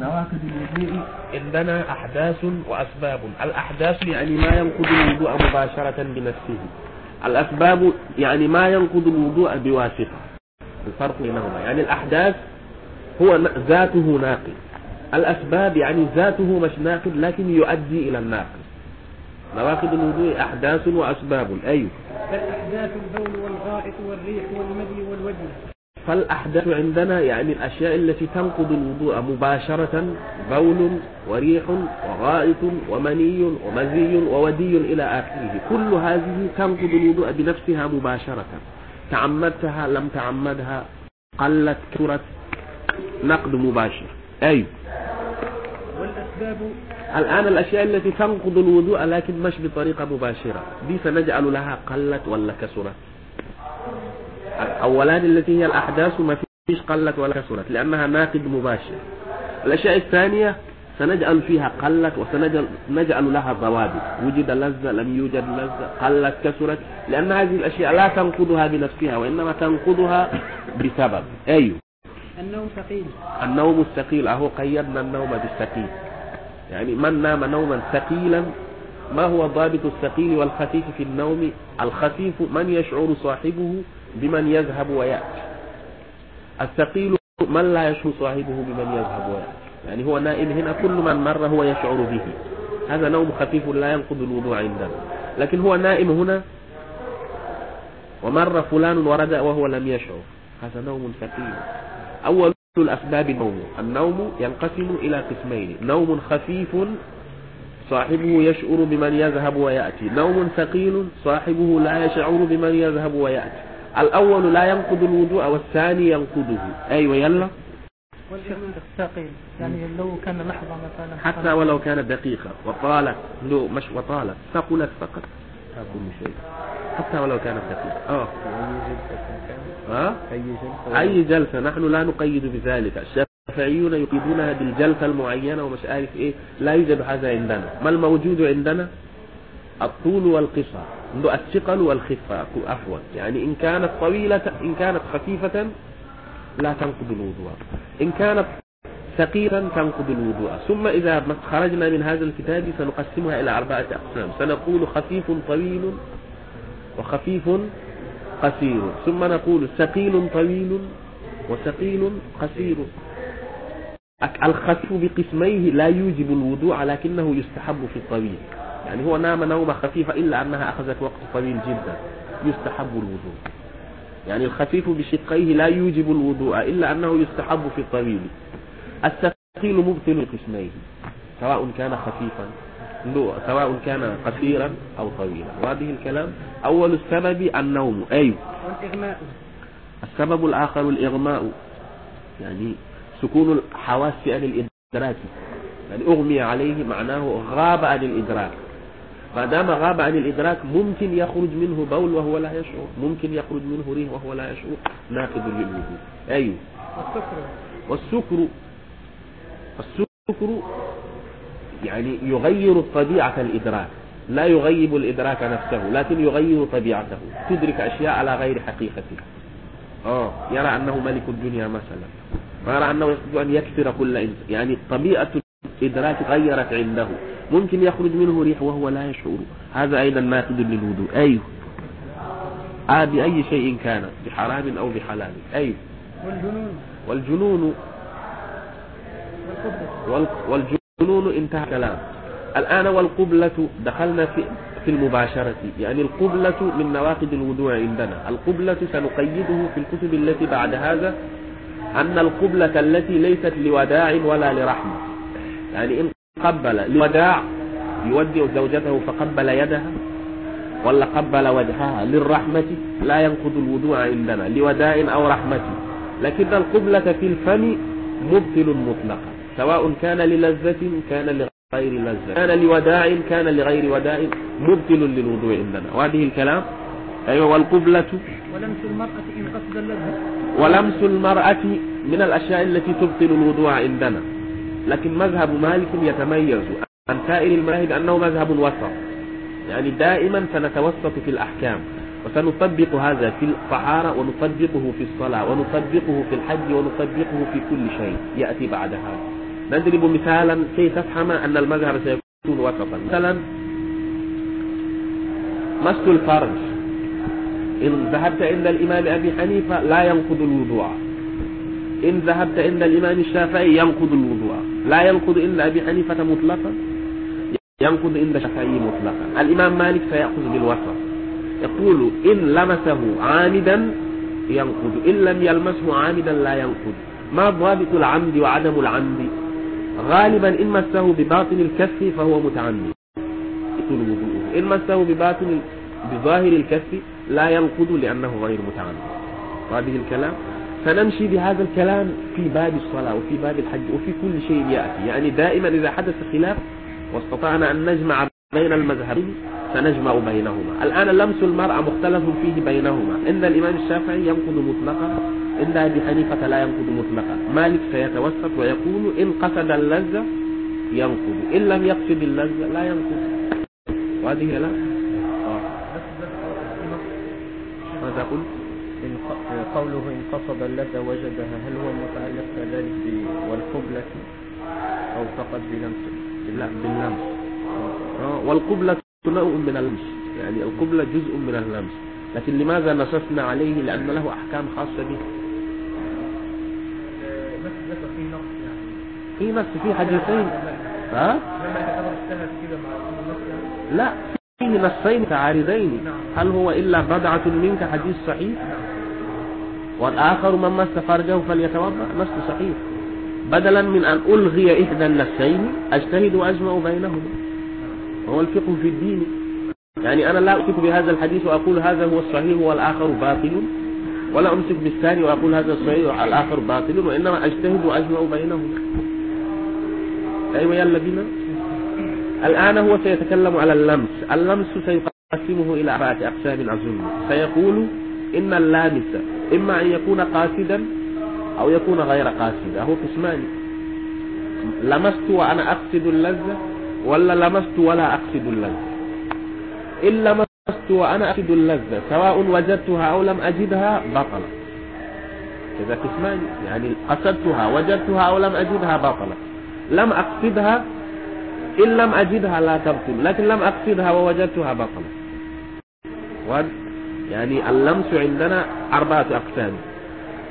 نواقض الوضوء عندنا أحداث وأسباب. الأحداث يعني ما ينقض الوضوء مباشرة بنفسه. الأسباب يعني ما ينقض الوضوء بواسطة. الفرق بينهما. يعني الأحداث هو ذاته ناقض. الأسباب يعني ذاته مش ناقض لكن يؤدي إلى الناقض. نواقض الوضوء أحداث وأسباب. أيوه. فالأحداث البول والغائط والريح والمدي والوجه. فالأحداث عندنا يعني الأشياء التي تنقض الوضوء مباشرة بول وريح وغائط ومني ومزي وودي إلى آخره. كل هذه تنقض الوضوء بنفسها مباشرة. تعمدتها لم تعمدها قلت كثرت نقد مباشر. أي؟ والأسباب؟ الآن الأشياء التي تنقض الوضوء لكن مش بطريقة مباشرة. دي سنجعل لها قلت ولا كثرت. أولان التي هي الأحداث ما فيش قلت ولا كثرت لأنها ناقد مباشر. الأشياء الثانية سنجعل فيها قلت وسنجعل لها ضوابط. وجد لذة لم يوجد لذة. قلت كثرت لأن هذه الأشياء لا تنقضها بنفسها وإنما تنقضها بسبب. أيوه. النوم ثقيل. النوم الثقيل أهو قيدنا النوم بالثقيل. يعني من نام نوما ثقيلا ما هو ضابط الثقيل والخفيف في النوم؟ الخفيف من يشعر صاحبه بمن يذهب ويأتي. الثقيل من لا يشعر صاحبه بمن يذهب ويأتي. يعني هو نائم هنا كل من مر هو يشعر به. هذا نوم خفيف لا ينقض الوضوء عندنا لكن هو نائم هنا ومر فلان ورد وهو لم يشعر. هذا نوم ثقيل. أول الأسباب النوم النوم ينقسم إلى قسمين. نوم خفيف صاحبه يشعر بمن يذهب ويأتي. نوم ثقيل صاحبه لا يشعر بمن يذهب ويأتي. الأول لا ينقض الوضوء والثاني ينقضه. أيوة يلا. الثقيل يعني لو كان لحظة مثلا حتى ولو كانت دقيقة. وطالت لو مش وطالت ثقلت فقط. كل شيء. حتى ولو كانت دقيقة. آه. ها؟ أي جلسة؟ نحن لا نقيد بذلك. الشافعيون يقيدونها بالجلسة المعينة ومش عارف إيه. لا يوجد هذا عندنا. ما الموجود عندنا؟ الطول والقصر الثقل والخفة عفوا يعني إن كانت طويلة إن كانت خفيفة لا تنقض الوضوء. إن كانت ثقيلا تنقض الوضوء. ثم إذا خرجنا من هذا الكتاب سنقسمها إلى أربعة أقسام. سنقول خفيف طويل وخفيف قصير. ثم نقول ثقيل طويل وثقيل قصير. الخفيف بقسميه لا يوجب الوضوء لكنه يستحب في الطويل. يعني هو نام نومة خفيفة إلا أنها أخذت وقت طويل جدا. يستحب الوضوء. يعني الخفيف بشقيه لا يوجب الوضوء إلا أنه يستحب في الطويل. الثقيل مبطل قسميه سواء كان خفيفا سواء كان قصيرا أو طويلا. وهذه الكلام أول السبب النوم. أي والإغماء السبب الآخر الإغماء. يعني سكون الحواس عن الإدراك. يعني أغمي عليه معناه غاب عن الإدراك. ما دام غاب عن الإدراك ممكن يخرج منه بول وهو لا يشعر ممكن يخرج منه ريح وهو لا يشعر ناقض للوضوء أيوه. والسكر. والسكر السكر يعني يغير طبيعة الإدراك لا يغيب الإدراك نفسه لكن يغير طبيعته. تدرك أشياء على غير حقيقته آه يرى أنه ملك الدنيا مثلا. ويرى أنه يستطيع أن يكسر كل إنسان يعني طبيعة الإدراك غيرت عنده. ممكن يخرج منه ريح وهو لا يشعر. هذا أيضا ناقض للوضوء. أيوه آه بأي شيء كان بحرام أو بحلال. أيوه والجنون. والجنون. والجنون انتهى كلام الآن والقبلة دخلنا في في المباشرة. يعني القبلة من نواقض الوضوء عندنا. القبلة سنقيده في الكتب التي بعد هذا أن القبلة التي ليست لوداع ولا لرحمة. يعني إن قبل لوداع يودع زوجته فقبل يدها ولا قبل وجهها للرحمة لا ينقض الوضوء عندنا لوداع أو رحمة. لكن القبلة في الفم مبطل مطلقا سواء كان للذة كان لغير لذة. كان لوداع كان لغير وداع مبطل للوضوء عندنا. وهذه الكلام أيوة والقبلة. ولمس المرأة إن قصد اللذة. ولمس المرأة من الأشياء التي تبطل الوضوء عندنا. لكن مذهب مالك يتميز عن سائر المذاهب أنه مذهب وسط. يعني دائما سنتوسط في الأحكام وسنطبق هذا في الطهارة ونطبقه في الصلاة ونطبقه في الحج ونطبقه في كل شيء يأتي بعد هذا. نضرب مثالا كي تفهم أن المذهب سيكون وسطا؟ مثلا مس الفرج. إن ذهبت عند الإمام أبي حنيفة لا ينقض الوضوء. إن ذهبت عند الإمام الشافعي ينقض الوضوء. لا ينقض عند أبي حنيفة مطلقا. ينقض عند الشافعي مطلقا. الإمام مالك سيأخذ بالوسط. يقول إن لمسه عامدا ينقض. إن لم يلمسه عامدا لا ينقض. ما ضابط العمد وعدم العمد؟ غالبا إن مسه بباطن الكف فهو متعمد. إن مسه بباطن بظاهر الكف لا ينقض لأنه غير متعمد. وهذه الكلام سنمشي بهذا الكلام في باب الصلاة وفي باب الحج وفي كل شيء يأتي. يعني دائما إذا حدث خلاف واستطعنا أن نجمع بين المذهبين سنجمع بينهما. الآن لمس المرأة مختلف فيه بينهما. إن الإمام الشافعي ينقض مطلقا إن أبي حنيفة لا ينقض مطلقا. مالك سيتوسط ويقول إن قصد اللذة ينقض إن لم يقصد اللذة لا ينقض. وهذه لا؟ آه. ماذا قلت قوله إن قصد اللذة وجدها هل هو متعلق كذلك والقبلة؟ أو فقط بلمس؟ لا باللمس. آه. والقبلة نوع من اللمس. يعني القبلة جزء من اللمس. لكن لماذا نصفنا عليه؟ لأن له أحكام خاصة به. في نص في حديثين. ها؟ لا فيه نصين متعارضين هل هو إلا بضعة منك حديث صحيح؟ والآخر من مس فرجه فليتوضأ. نص صحيح. بدلا من أن ألغي إحدى النصين أجتهد وأجمع بينهما. هو الفقه في الدين. يعني أنا لا أمسك بهذا الحديث وأقول هذا هو الصحيح والآخر باطل ولا أمسك بالثاني وأقول هذا الصحيح والآخر باطل وإنما أجتهد وأجمع بينهما. أيوة يلا بنا الآن هو سيتكلم على اللمس. اللمس سيقسمه إلى أربعة أقسام أظن سيقول إن اللامس إما أن يكون قاصدا أو يكون غير قاصد. هو قسمان لمست وأنا أقصد اللذة ولا لمست ولا أقصد اللذة؟ إن لمست وأنا أقصد اللذة سواء وجدتها أو لم أجدها بطل. إذا قسمان يعني قصدتها وجدتها أو لم أجدها بطلت لم أقصدها إن لم أجدها لا تبطل لكن لم أقصدها ووجدتها بطلت يعني اللمس عندنا أربعة أقسام.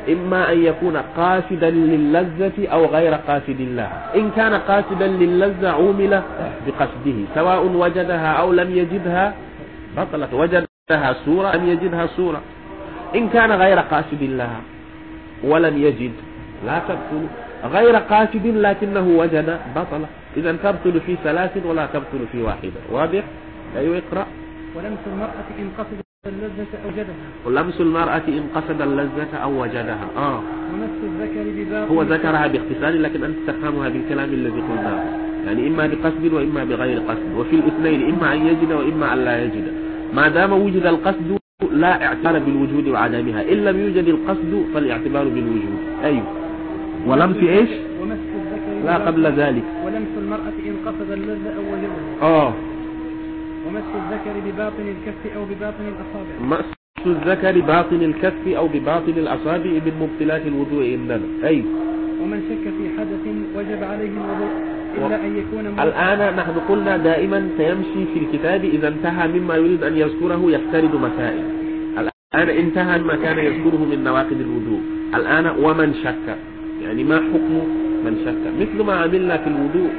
إما أن يكون قاصدا للذة أو غير قاصد لها. إن كان قاصدا للذة عومل بقصده سواء وجدها أو لم يجدها بطلت. وجدها صورة أم يجدها صورة إن كان غير قاصد لها ولم يجد لا تبطل. غير قاصد لكنه وجد بطل. إذا تبطل في ثلاث ولا تبطل في واحدة واضح؟ أيوة اقرأ. ولمس المرأة إن قصد اللذة أو وجدها ولمس المرأة إن قصد اللذة أو وجدها. آه. ومس الذكر هو ذكرها باختصار لكن أنت تفهمها بالكلام الذي قلناه. يعني إما بقصد وإما بغير قصد. وفي الاثنين إما أن يجد وإما أن لا يجد. ما دام وجد القصد لا اعتبار بالوجود وعدمها. إن لم يوجد القصد فالاعتبار بالوجود. أيوه. ولمس إيش؟ ومس الذكر لا قبل ذلك. ولمس المرأة إن قصد اللذة أو وجدها. آه. ومس الذكر بباطن الكف أو بباطن الأصابع. مس الذكر باطن الكف أو بباطن الأصابع من مبطلات الوضوء عندنا أي. ومن شك في حدث وجب عليه الوضوء إلا أن يكون الآن نحن قلنا دائما سيمشي في الكتاب إذا انتهى مما يريد أن يذكره يفترض مسائل. الآن انتهى ما كان يذكره من نواقض الوضوء. الآن ومن شك. يعني ما حكم من شك؟ مثل ما عملنا في الوضوء.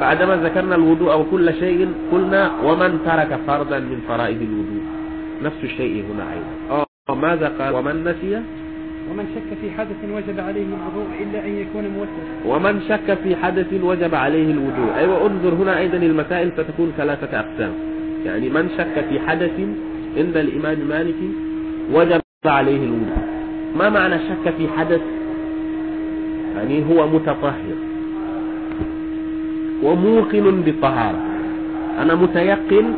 بعدما ذكرنا الوضوء وكل شيء قلنا ومن ترك فرضا من فرائض الوضوء؟ نفس الشيء هنا أيضا. آه ماذا قال؟ ومن نسي؟ ومن شك في حدث وجب عليه الوضوء إلا أن يكون موسوسا. ومن شك في حدث وجب عليه الوضوء. أيوة انظر هنا أيضا المسائل ستكون ثلاثة أقسام. يعني من شك في حدث عند الإمام مالك وجب عليه الوضوء. ما معنى شك في حدث؟ يعني هو متطهر. وموقن بالطهارة أنا متيقن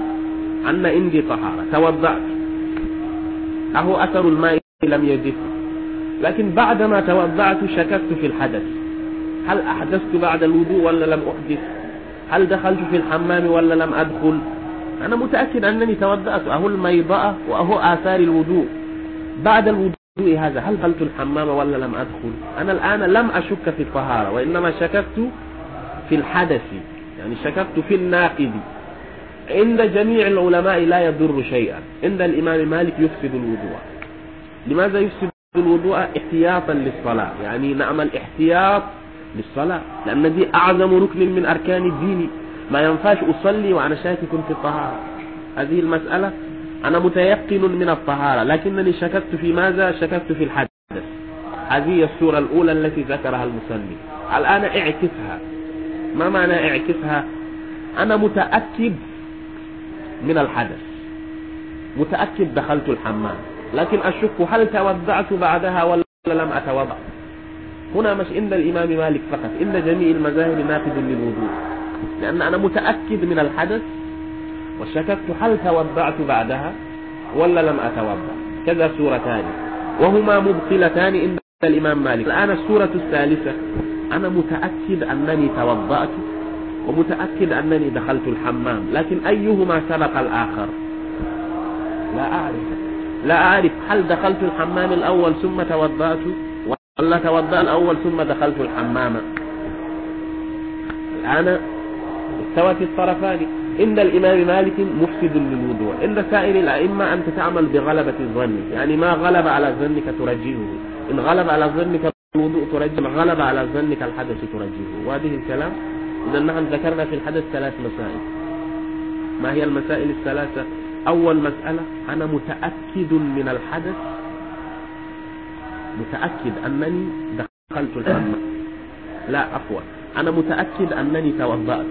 أن عندي طهارة. توضأت. أهو أثر الماء لم يجف لكن بعدما توضأت شككت في الحدث. هل أحدثت بعد الوضوء ولا لم أحدث؟ هل دخلت في الحمام ولا لم أدخل؟ أنا متأكد أنني توضأت. أهو الميضأة وأهو آثار الوضوء. بعد الوضوء هذا هل دخلت الحمام ولا لم أدخل؟ أنا الآن لم أشك في الطهارة وإنما شككت في الحدث يعني شككت في الناقض عند جميع العلماء لا يضر شيئا. عند الإمام مالك يفسد الوضوء. لماذا يفسد الوضوء؟ احتياطا للصلاة. يعني نعمل احتياط للصلاة. لأن دي أعظم ركن من أركان الدين. ما ينفعش أصلي وأنا شاكك في الطهارة. هذه المسألة. أنا متيقن من الطهارة. لكنني شككت في ماذا؟ شككت في الحدث. هذه السورة الأولى التي ذكرها المسلم الآن اعكسها. ما معنى اعكسها؟ أنا متأكد من الحدث. متأكد دخلت الحمام. لكن أشك هل توضعت بعدها ولا لم أتوضع هنا مش عند الإمام مالك فقط عند جميع المذاهب ناقض للوضوء. لأن أنا متأكد من الحدث وشككت هل توضعت بعدها ولا لم أتوضع كذا سورتان. وهما مبطلتان عند الإمام مالك. الآن السورة الثالثة. أنا متأكد أنني توضأت ومتأكد أنني دخلت الحمام لكن أيهما سبق الآخر؟ لا أعرف. لا أعرف هل دخلت الحمام الأول ثم توضأت ولا توضأ الأول ثم دخلت الحمام. الآن استوت الطرفان. عند الإمام مالك مفسد للوضوء. عند سائر الأئمة أنت تعمل بغلبة الظن. يعني ما غلب على ظنك ترجيه إن غلب على ظنك الوضوء ترجيه ما غلب على ظنك الحدث ترجيه وهذه الكلام إذا نحن ذكرنا في الحدث ثلاث مسائل. ما هي المسائل الثلاثة؟ أول مسألة أنا متأكد من الحدث. متأكد أنني دخلت الحمام لا عفوا. أنا متأكد أنني توضأت.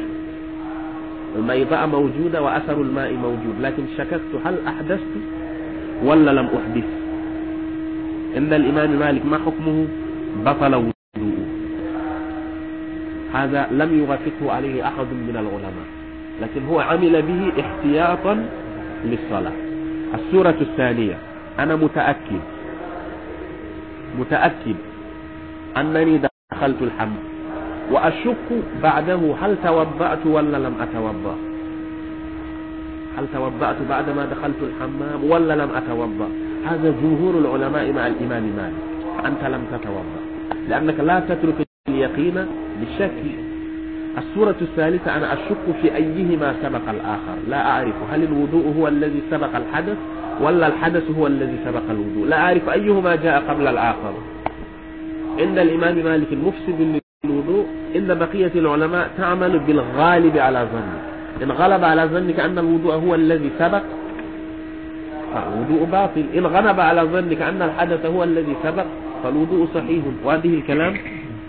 الميضاء موجودة وأثر الماء موجود لكن شككت هل أحدثت ولا لم أحدث. إن الإمام مالك ما حكمه؟ بطل وضوءه. هذا لم يوافقه عليه أحد من العلماء لكن هو عمل به احتياطا للصلاة. السورة الثانية أنا متأكد متأكد أنني دخلت الحمام وأشك بعده هل توضأت ولا لم أتوضأ. هل توضأت بعدما دخلت الحمام ولا لم أتوضأ؟ هذا جمهور العلماء مع الإمام مالك. أنت لم تتوضأ. لأنك لا تترك اليقين للشك السورة الثالثة أنا أشك في أيهما سبق الآخر. لا أعرف هل الوضوء هو الذي سبق الحدث ولا الحدث هو الذي سبق الوضوء. لا أعرف أيهما جاء قبل الآخر. عند الإمام مالك المفسد الوضوء إن بقية العلماء تعمل بالغالب على ظنك. إن غلب على ظنك أن الوضوء هو الذي سبق فالوضوء باطل. إن غلب على ظنك أن الحدث هو الذي سبق فالوضوء صحيح. وهذه الكلام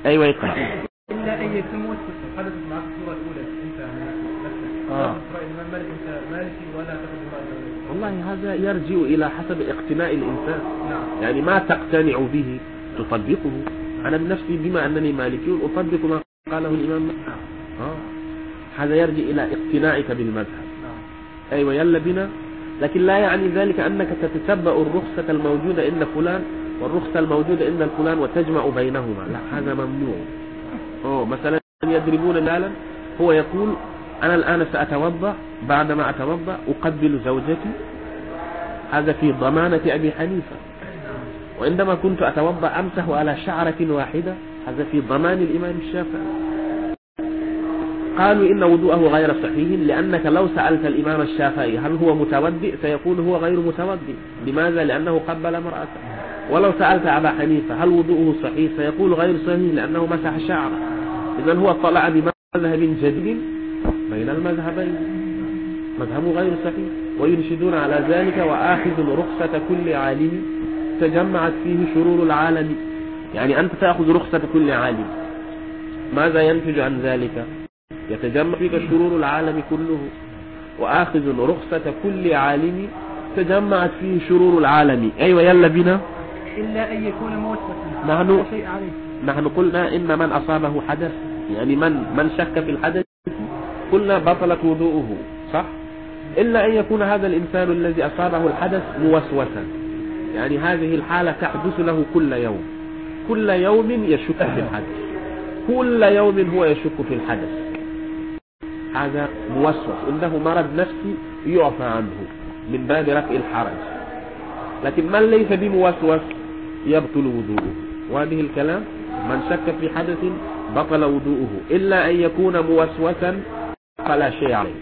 أيوة يقرأ إلا أن يتم حدث معك الصورة الأولى. أنت آه. والله هذا يرجع إلى حسب اقتناء الإنسان. نعم. يعني ما تقتنع به تطبقه. أنا بنفسي بما أنني مالكي أطبق ما قاله الإمام. مالك آه. هذا يرجع إلى اقتناعك بالمذهب. نعم. أيوة يلا بنا. لكن لا يعني ذلك أنك تتتبع الرخصة الموجودة عند فلان. والرخصة الموجودة عند الفلان وتجمع بينهما. لا هذا ممنوع. أوه مثلا يضربون مالا هو يقول أنا الآن سأتوضأ بعدما أتوضأ أقبل زوجتي. هذا في ضمانة أبي حنيفة. وعندما كنت أتوضأ أمسح على شعرة واحدة هذا في ضمان الإمام الشافعي. قالوا إن وضوءه غير صحيح لأنك لو سألت الإمام الشافعي هل هو متودئ سيقول هو غير متودئ لماذا؟ لأنه قبل امرأته. ولو سألت أبا حنيفة هل وضوءه صحيح؟ سيقول غير صحيح لأنه مسح شعره. إذا هو طلع بمذهب جديد بين المذهبين. مذهبه غير صحيح. ويرشدون على ذلك وآخذ رخصة كل عالم. تجمعت فيه شرور العالم. يعني أنت تأخذ رخصة كل عالم. ماذا ينتج عن ذلك؟ يتجمع فيك شرور العالم كله. وآخذ رخصة كل عالم. تجمعت فيه شرور العالم. أيوة يلا بنا. إلا أن يكون موسوسا نحن- لا شيء عليه. نحن قلنا إن من أصابه حدث يعني من من شك في الحدث قلنا بطلت وضوءه صح؟ إلا أن يكون هذا الإنسان الذي أصابه الحدث موسوسا يعني هذه الحالة تحدث له كل يوم. كل يوم يشك في الحدث. كل يوم هو يشك في الحدث. هذا موسوس. عنده مرض نفسي يعفى عنه من باب رفع الحرج. لكن من ليس بموسوس؟ يبطل وضوءه. وهذه الكلام من شك في حدث بطل وضوءه. إلا أن يكون موسوسا فلا شيء عليه.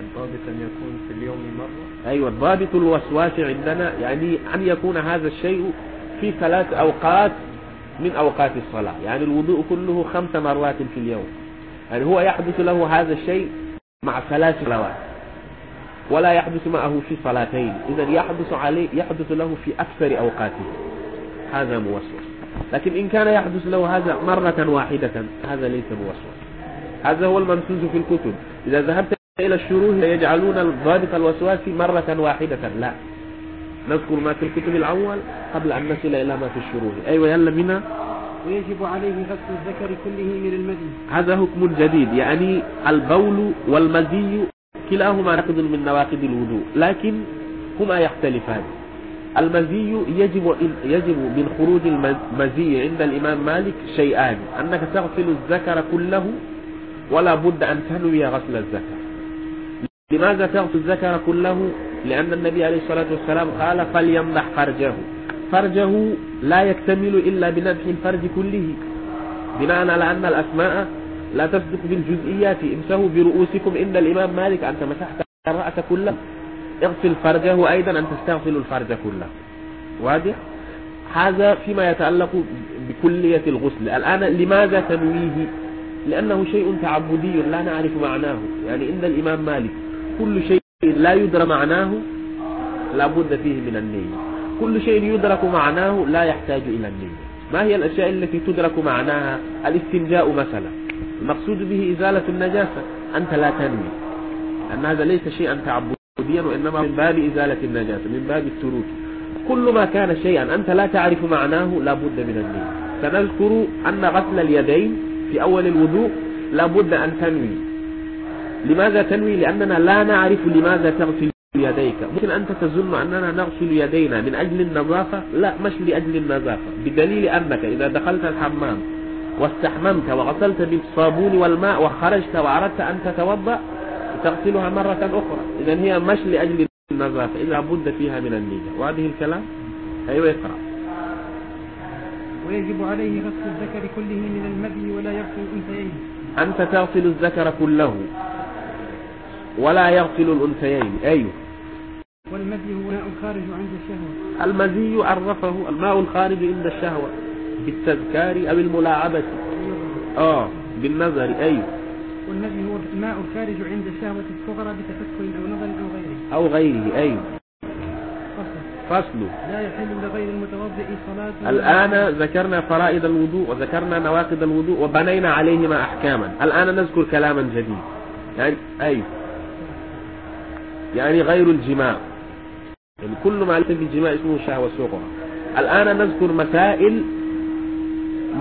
الضابط أن يكون في اليوم مرة. أيوة ضابط الوسواس عندنا يعني أن يكون هذا الشيء في ثلاث أوقات من أوقات الصلاة. يعني الوضوء كله خمس مرات في اليوم. يعني هو يحدث له هذا الشيء مع ثلاث صلوات. ولا يحدث معه في صلاتين. إذا يحدث عليه يحدث له في أكثر أوقاته. هذا موسوس. لكن إن كان يحدث له هذا مرة واحدة هذا ليس موسوس. هذا هو المنسوس في الكتب. إذا ذهبت إلى الشروح يجعلون الضابط الوسواسي مرة واحدة. لا. نذكر ما في الكتب الأول قبل أن نصل إلى ما في الشروح. أيوة يلا بنا. ويجب عليه غسل الذكر كله من المدي هذا حكم جديد. يعني البول والمزي كلاهما ناقض من نواقض الوضوء. لكن هما يختلفان. المزي يجب يجب من خروج المزي عند الإمام مالك شيئان. أنك تغسل الذكر كله ولا بد أن تنوي غسل الذكر. لماذا تغسل الذكر كله؟ لأن النبي عليه الصلاة والسلام قال فليمنح فرجه. فرجه لا يكتمل إلا بنبح الفرج كله. بناء على أن الأسماء لا تصدق بالجزئيات. امسهوا برؤوسكم إن الإمام مالك. أنت مسحت الرأس كله. اغسل فرجه أيضا أن تستغسل الفرج كله. واضح؟ هذا فيما يتعلق بكلية الغسل. الآن لماذا تنويه؟ لأنه شيء تعبدي لا نعرف معناه. يعني إن الإمام مالك كل شيء لا يدرى معناه لا بد فيه من النية. كل شيء يدرك معناه لا يحتاج إلى النية. ما هي الأشياء التي تدرك معناها؟ الاستنجاء مثلا. المقصود به إزالة النجاسة. أنت لا تنوي. لأن هذا ليس شيئا تعبديا وإنما من باب إزالة النجاسة من باب التروك كل ما كان شيئا أنت لا تعرف معناه لا بد من النية. سنذكر أن غسل اليدين في أول الوضوء لا بد أن تنوي. لماذا تنوي؟ لأننا لا نعرف لماذا تغسل يديك. ممكن أنت تظن أننا نغسل يدينا من أجل النظافة؟ لا مش لأجل النظافة. بدليل أنك إذا دخلت الحمام واستحممت وغسلت بالصابون والماء وخرجت وأردت أن تتوضأ تغسلها مرة أخرى. إذا هي مش لأجل النظافة إذا بد فيها من النية. وهذه الكلام؟ أيوة يقرأ ويجب عليه غسل الذكر كله من المذي ولا يغسل الأنثيين. أنت تغسل الذكر كله ولا يغسل الأنثيين. أيوه. والمذي هو ماء الخارج عند الشهوة. المذي عرفه الماء الخارج عند الشهوة بالتذكار أو الملاعبة. آه بالنظر. أيوه. والمذي هو الماء الخارج عند الشهوة الصغرى بتفكر أو نظر أو غيره. أو غيره أيوه فصل. لا يحل لغير المتوضئ صلاة. الآن ذكرنا فرائض الوضوء وذكرنا نواقض الوضوء وبنينا عليهما أحكاما. الآن نذكر كلاما جديد يعني أي. يعني غير الجماع. يعني كل ما ليس بالجماع اسمه شهوة صغرى. الآن نذكر مسائل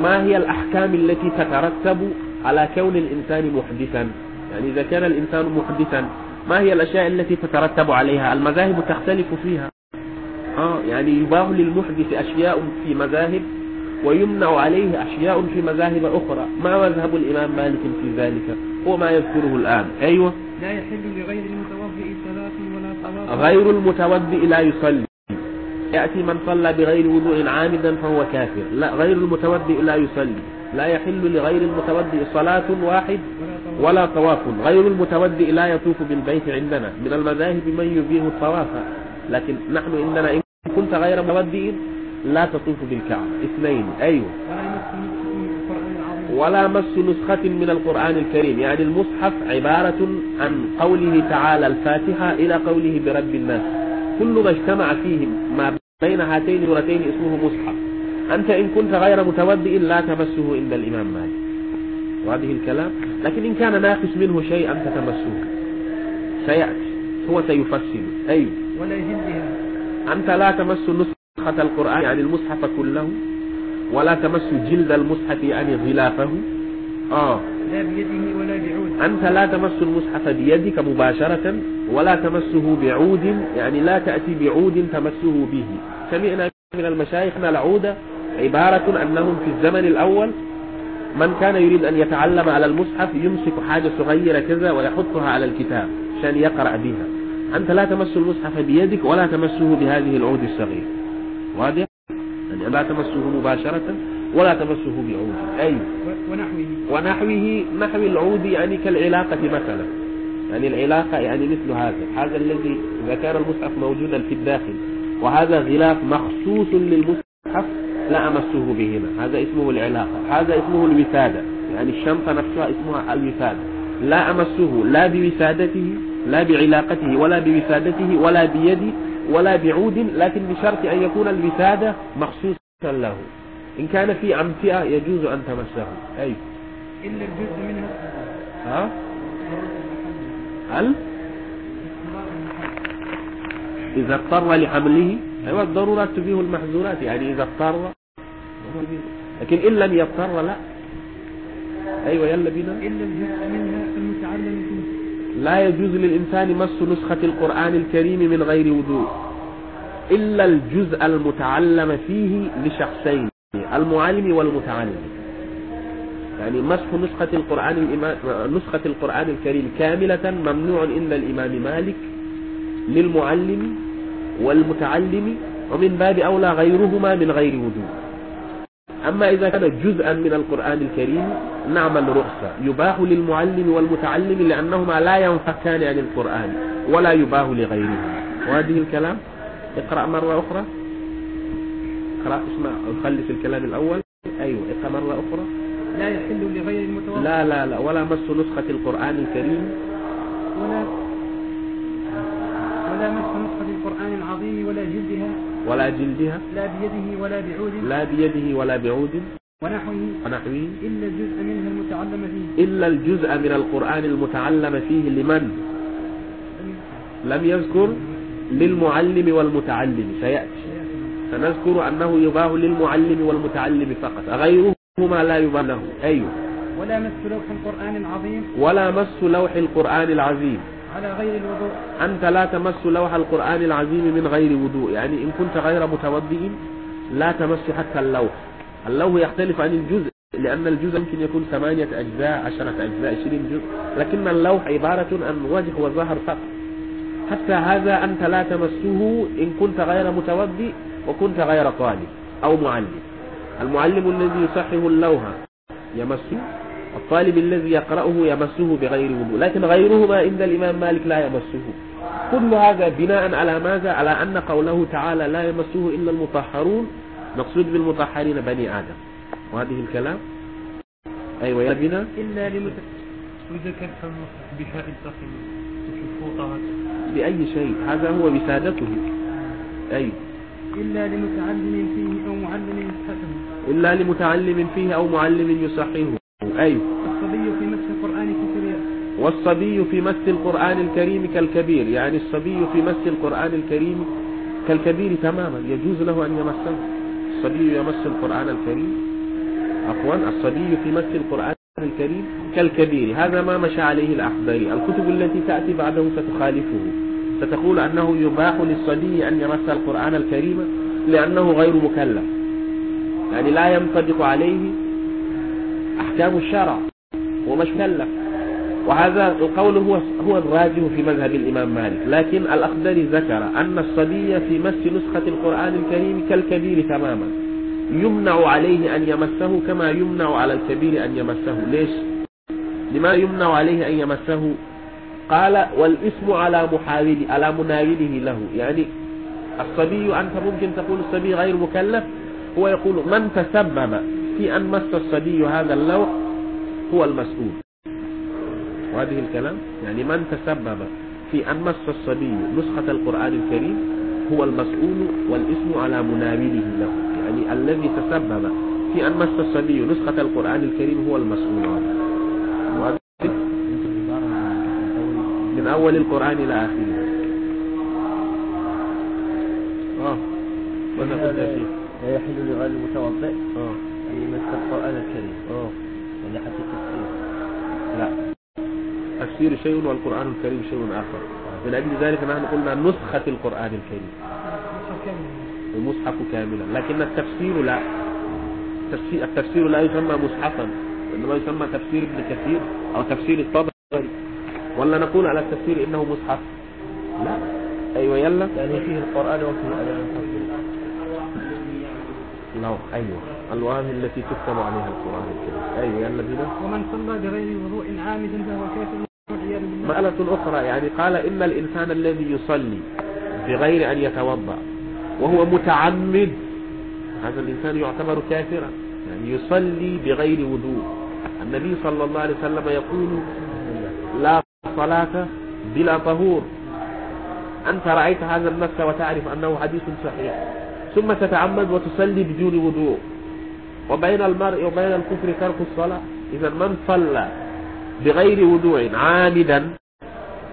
ما هي الأحكام التي تترتب على كون الإنسان محدثا. يعني إذا كان الإنسان محدثا ما هي الأشياء التي تترتب عليها؟ المذاهب تختلف فيها. آه يعني يباح للمحدث أشياء في مذاهب ويمنع عليه أشياء في مذاهب أخرى. ما مذهب الإمام مالك في ذلك؟ هو ما يذكره الآن. أيوة. لا يحل لغير المتوضئ صلاة ولا طواف غير المتوضئ لا يصلي. يأتي من صلى بغير وضوء عامدا فهو كافر. لا غير المتوضئ لا يصلي. لا يحل لغير المتوضئ صلاة واحد ولا طواف. غير المتوضئ لا يطوف بالبيت عندنا. من المذاهب من يبيه الطواف. لكن نحن عندنا إن كنت غير متوضئ لا تطوف بالكعبة. اثنين العظيم ولا مس نسخة من القرآن الكريم. يعني المصحف عبارة عن قوله تعالى الفاتحة إلى قوله برب الناس. كل ما اجتمع فيه ما بين هاتين السورتين اسمه مصحف. أنت إن كنت غير متودئ لا تمسه عند الإمام مالك. وهذه الكلام لكن إن كان ناقص منه شيء أنت تمسه. سيأتي هو سيفسر أيوه ولا يهدها أنت لا تمس نسخة القرآن يعني المصحف كله ولا تمس جلد المصحف يعني غلافه. آه. لا بيده ولا بعود. أنت لا تمس المصحف بيدك مباشرة. ولا تمسه بعود يعني لا تأتي بعود تمسه به. سمعنا من المشايخ أن العود عبارة أنهم في الزمن الأول من كان يريد أن يتعلم على المصحف يمسك حاجة صغيرة كذا ويحطها على الكتاب عشان يقرأ بها. أنت لا تمس المصحف بيدك ولا تمسه بهذه العود الصغير واضح؟ يعني لا تمسه مباشرة ولا تمسه بعود. أي؟ ونحوه. ونحوه نحو العود يعني كالعلاقة مثلا. يعني العلاقة يعني مثل هذا. هذا الذي إذا كان المصحف موجودا في الداخل وهذا غلاف مخصوص للمصحف لا أمسه بهنا هذا اسمه العلاقة. هذا اسمه الوسادة. يعني الشنطة نفسها اسمها الوسادة. لا أمسه لا بوسادته لا بعلاقته ولا بوسادته ولا بيدي ولا بعود لكن بشرط أن يكون الوسادة مخصوصا له. إن كان في أمتئة يجوز أن تمسه أي إلا الجزء منها. ها؟ هل إذا اضطر لحمله أيوة الضرورات تبيه المحظورات يعني إذا اضطر. لكن إن لم يضطر لا. أيوة يلا بنا إلا الجزء منها المتعلم لا يجوز للإنسان مس نسخة القرآن الكريم من غير وضوء. إلا الجزء المتعلم فيه لشخصين المعلم والمتعلم. يعني مسح نسخة القرآن الإمام نسخة القرآن الكريم كاملة ممنوع عند الإمام مالك للمعلم والمتعلم ومن باب أولى غيرهما من غير وضوء أما إذا كان جزءا من القرآن الكريم نعمل رخصة يباح للمعلم والمتعلم لأنهما لا ينفكان عن القرآن ولا يباح لغيرهما. وهذه الكلام؟ اقرأ مرة أخرى. اقرأ اسمع خلص الكلام الأول. أيوة اقرأ مرة أخرى. لا يحل لغير المتوضئ لا لا لا ولا مس نسخة القرآن الكريم. ولا ولا مس نسخة القرآن العظيم ولا جلدها. ولا جلدها. لا بيده ولا بعود. لا بيده ولا بعود. ونحوه. ونحوه. إلا الجزء منها المتعلم فيه. إلا الجزء من القرآن المتعلم فيه لمن؟ لم يذكر للمعلم والمتعلم. سيأتي. سنذكر أنه يباه للمعلم والمتعلم فقط. غيرهما لا يباه له أيوه. ولا مس لوح القرآن العظيم. ولا مس لوح القرآن العظيم. على غير الوضوء. أنت لا تمس لوح القرآن العظيم من غير وضوء. يعني إن كنت غير متوضئ لا تمس حتى اللوح. اللوح يختلف عن الجزء لأن الجزء يمكن يكون ثمانية أجزاء عشرة أجزاء عشرين جزء. لكن اللوح عبارة عن وجه وظهر فقط. حتى هذا أنت لا تمسه إن كنت غير متوضئ وكنت غير طالب أو معلم. المعلم الذي يصحح اللوح يمسه الطالب الذي يقرأه يمسه بغير وضوء لكن غيرهما عند الإمام مالك لا يمسه. كل هذا بناء على ماذا؟ على أن قوله تعالى لا يمسه إلا المطهرون مقصود بالمطهرين بني آدم. وهذه الكلام؟ أيوة يا بنا. إلا لمت... وإذا كان المصحف بشاء الداخل مثل الفوطة بأي شيء؟ هذا هو وسادته أي. إلا لمتعلم فيه أو معلم إلا لمتعلم فيه أو معلم يصححه. أي؟ الصبي في مس القرآن ككبير والصبي في مس القرآن الكريم كالكبير. يعني الصبي في مس القرآن الكريم كالكبير تماما. يجوز له أن يمسه. الصبي يمس القرآن الكريم. عفوا. الصبي في مس القرآن الكريم كالكبير. هذا ما مشى عليه الأخباري الكتب التي تأتي بعده ستخالفه. ستقول أنه يباح للصبي أن يمس القرآن الكريم لأنه غير مكلف. يعني لا ينطبق عليه أحكام الشرع ومش مكلف وهذا القول هو هو الراجح في مذهب الإمام مالك. لكن الأخضري ذكر أن الصبي في مس نسخة القرآن الكريم كالكبير تماما. يمنع عليه أن يمسه كما يمنع على الكبير أن يمسه. ليش؟ لما يمنع عليه أن يمسه. قال والاسم على محاول على مناوله له. يعني الصبي أنت ممكن تقول الصبي غير مكلف؟ هو يقول من تسبب في أن مس الصبي هذا اللوح هو المسؤول. وهذه الكلام يعني من تسبب في أن مس الصبي نسخة القرآن الكريم هو المسؤول والاسم على مناوله له. يعني الذي تسبب في أن مس الصبي نسخة القرآن الكريم هو المسؤول. عنه من أول القرآن إلى آخره. آه. ماذا يا شيخ؟ لا يحل لغير المتوضئ آه. أن يمس القرآن الكريم. آه. من ناحية التفسير. لا. التفسير شيء والقرآن الكريم شيء آخر. من أجل ذلك نحن قلنا نسخة القرآن الكريم. المصحف كاملا. لكن التفسير لا. التفسير, التفسير لا يسمى مصحفا. إنما يسمى تفسير ابن كثير أو تفسير الطبري. ولا نقول على التفسير إنه مصحف. لا. أيوة يلا. يعني فيه القرآن وفيه الأذان لا أيوة الألوان التي تكتب عليها القرآن الكريم. أيوة يلا بنا ومن صلى بغير وضوء عامدا فهو كافر والعياذ بالله. مسألة أخرى يعني قال إن الإنسان الذي يصلي بغير أن يتوضأ وهو متعمد هذا الإنسان يعتبر كافرا. يعني يصلي بغير وضوء. النبي صلى الله عليه وسلم يقول لا صلاة بلا طهور. أنت رأيت هذا النص وتعرف أنه حديث صحيح. ثم تتعمد وتصلي بدون وضوء. وبين المرء وبين الكفر ترك الصلاة. إذا من صلى بغير وضوء عامدا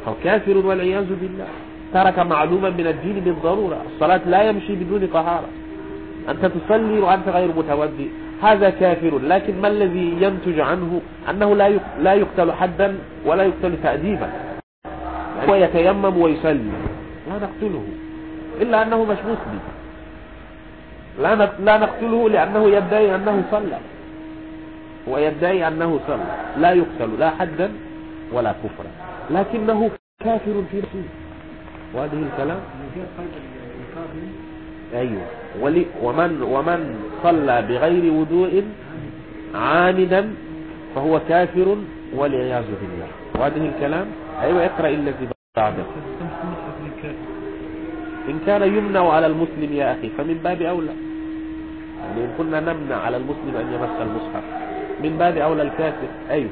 فهو كافر والعياذ بالله. ترك معلوما من الدين بالضرورة. الصلاة لا يمشي بدون طهارة. أنت تصلي وأنت غير متودي هذا كافر. لكن ما الذي ينتج عنه؟ أنه لا لا يقتل حدا ولا يقتل تأديبا. هو يتيمم ويصلي لا نقتله. إلا أنه مش مسلم لا لا نقتله لأنه يدعي أنه صلى. ويدعي أنه صلى. لا يقتل لا حدا ولا كفرا. لكنه كافر في نفسه. وهذه الكلام؟ أيوة. ولي ومن ومن صلى بغير وضوء عامدا فهو كافر والعياذ بالله. وهذه الكلام؟ أيوة اقرأ الذي بعده. إن كان يمنع على المسلم يا أخي فمن باب أولى. يعني إن كنا نمنع على المسلم أن يمس المصحف. من باب أولى الكافر. أيوة.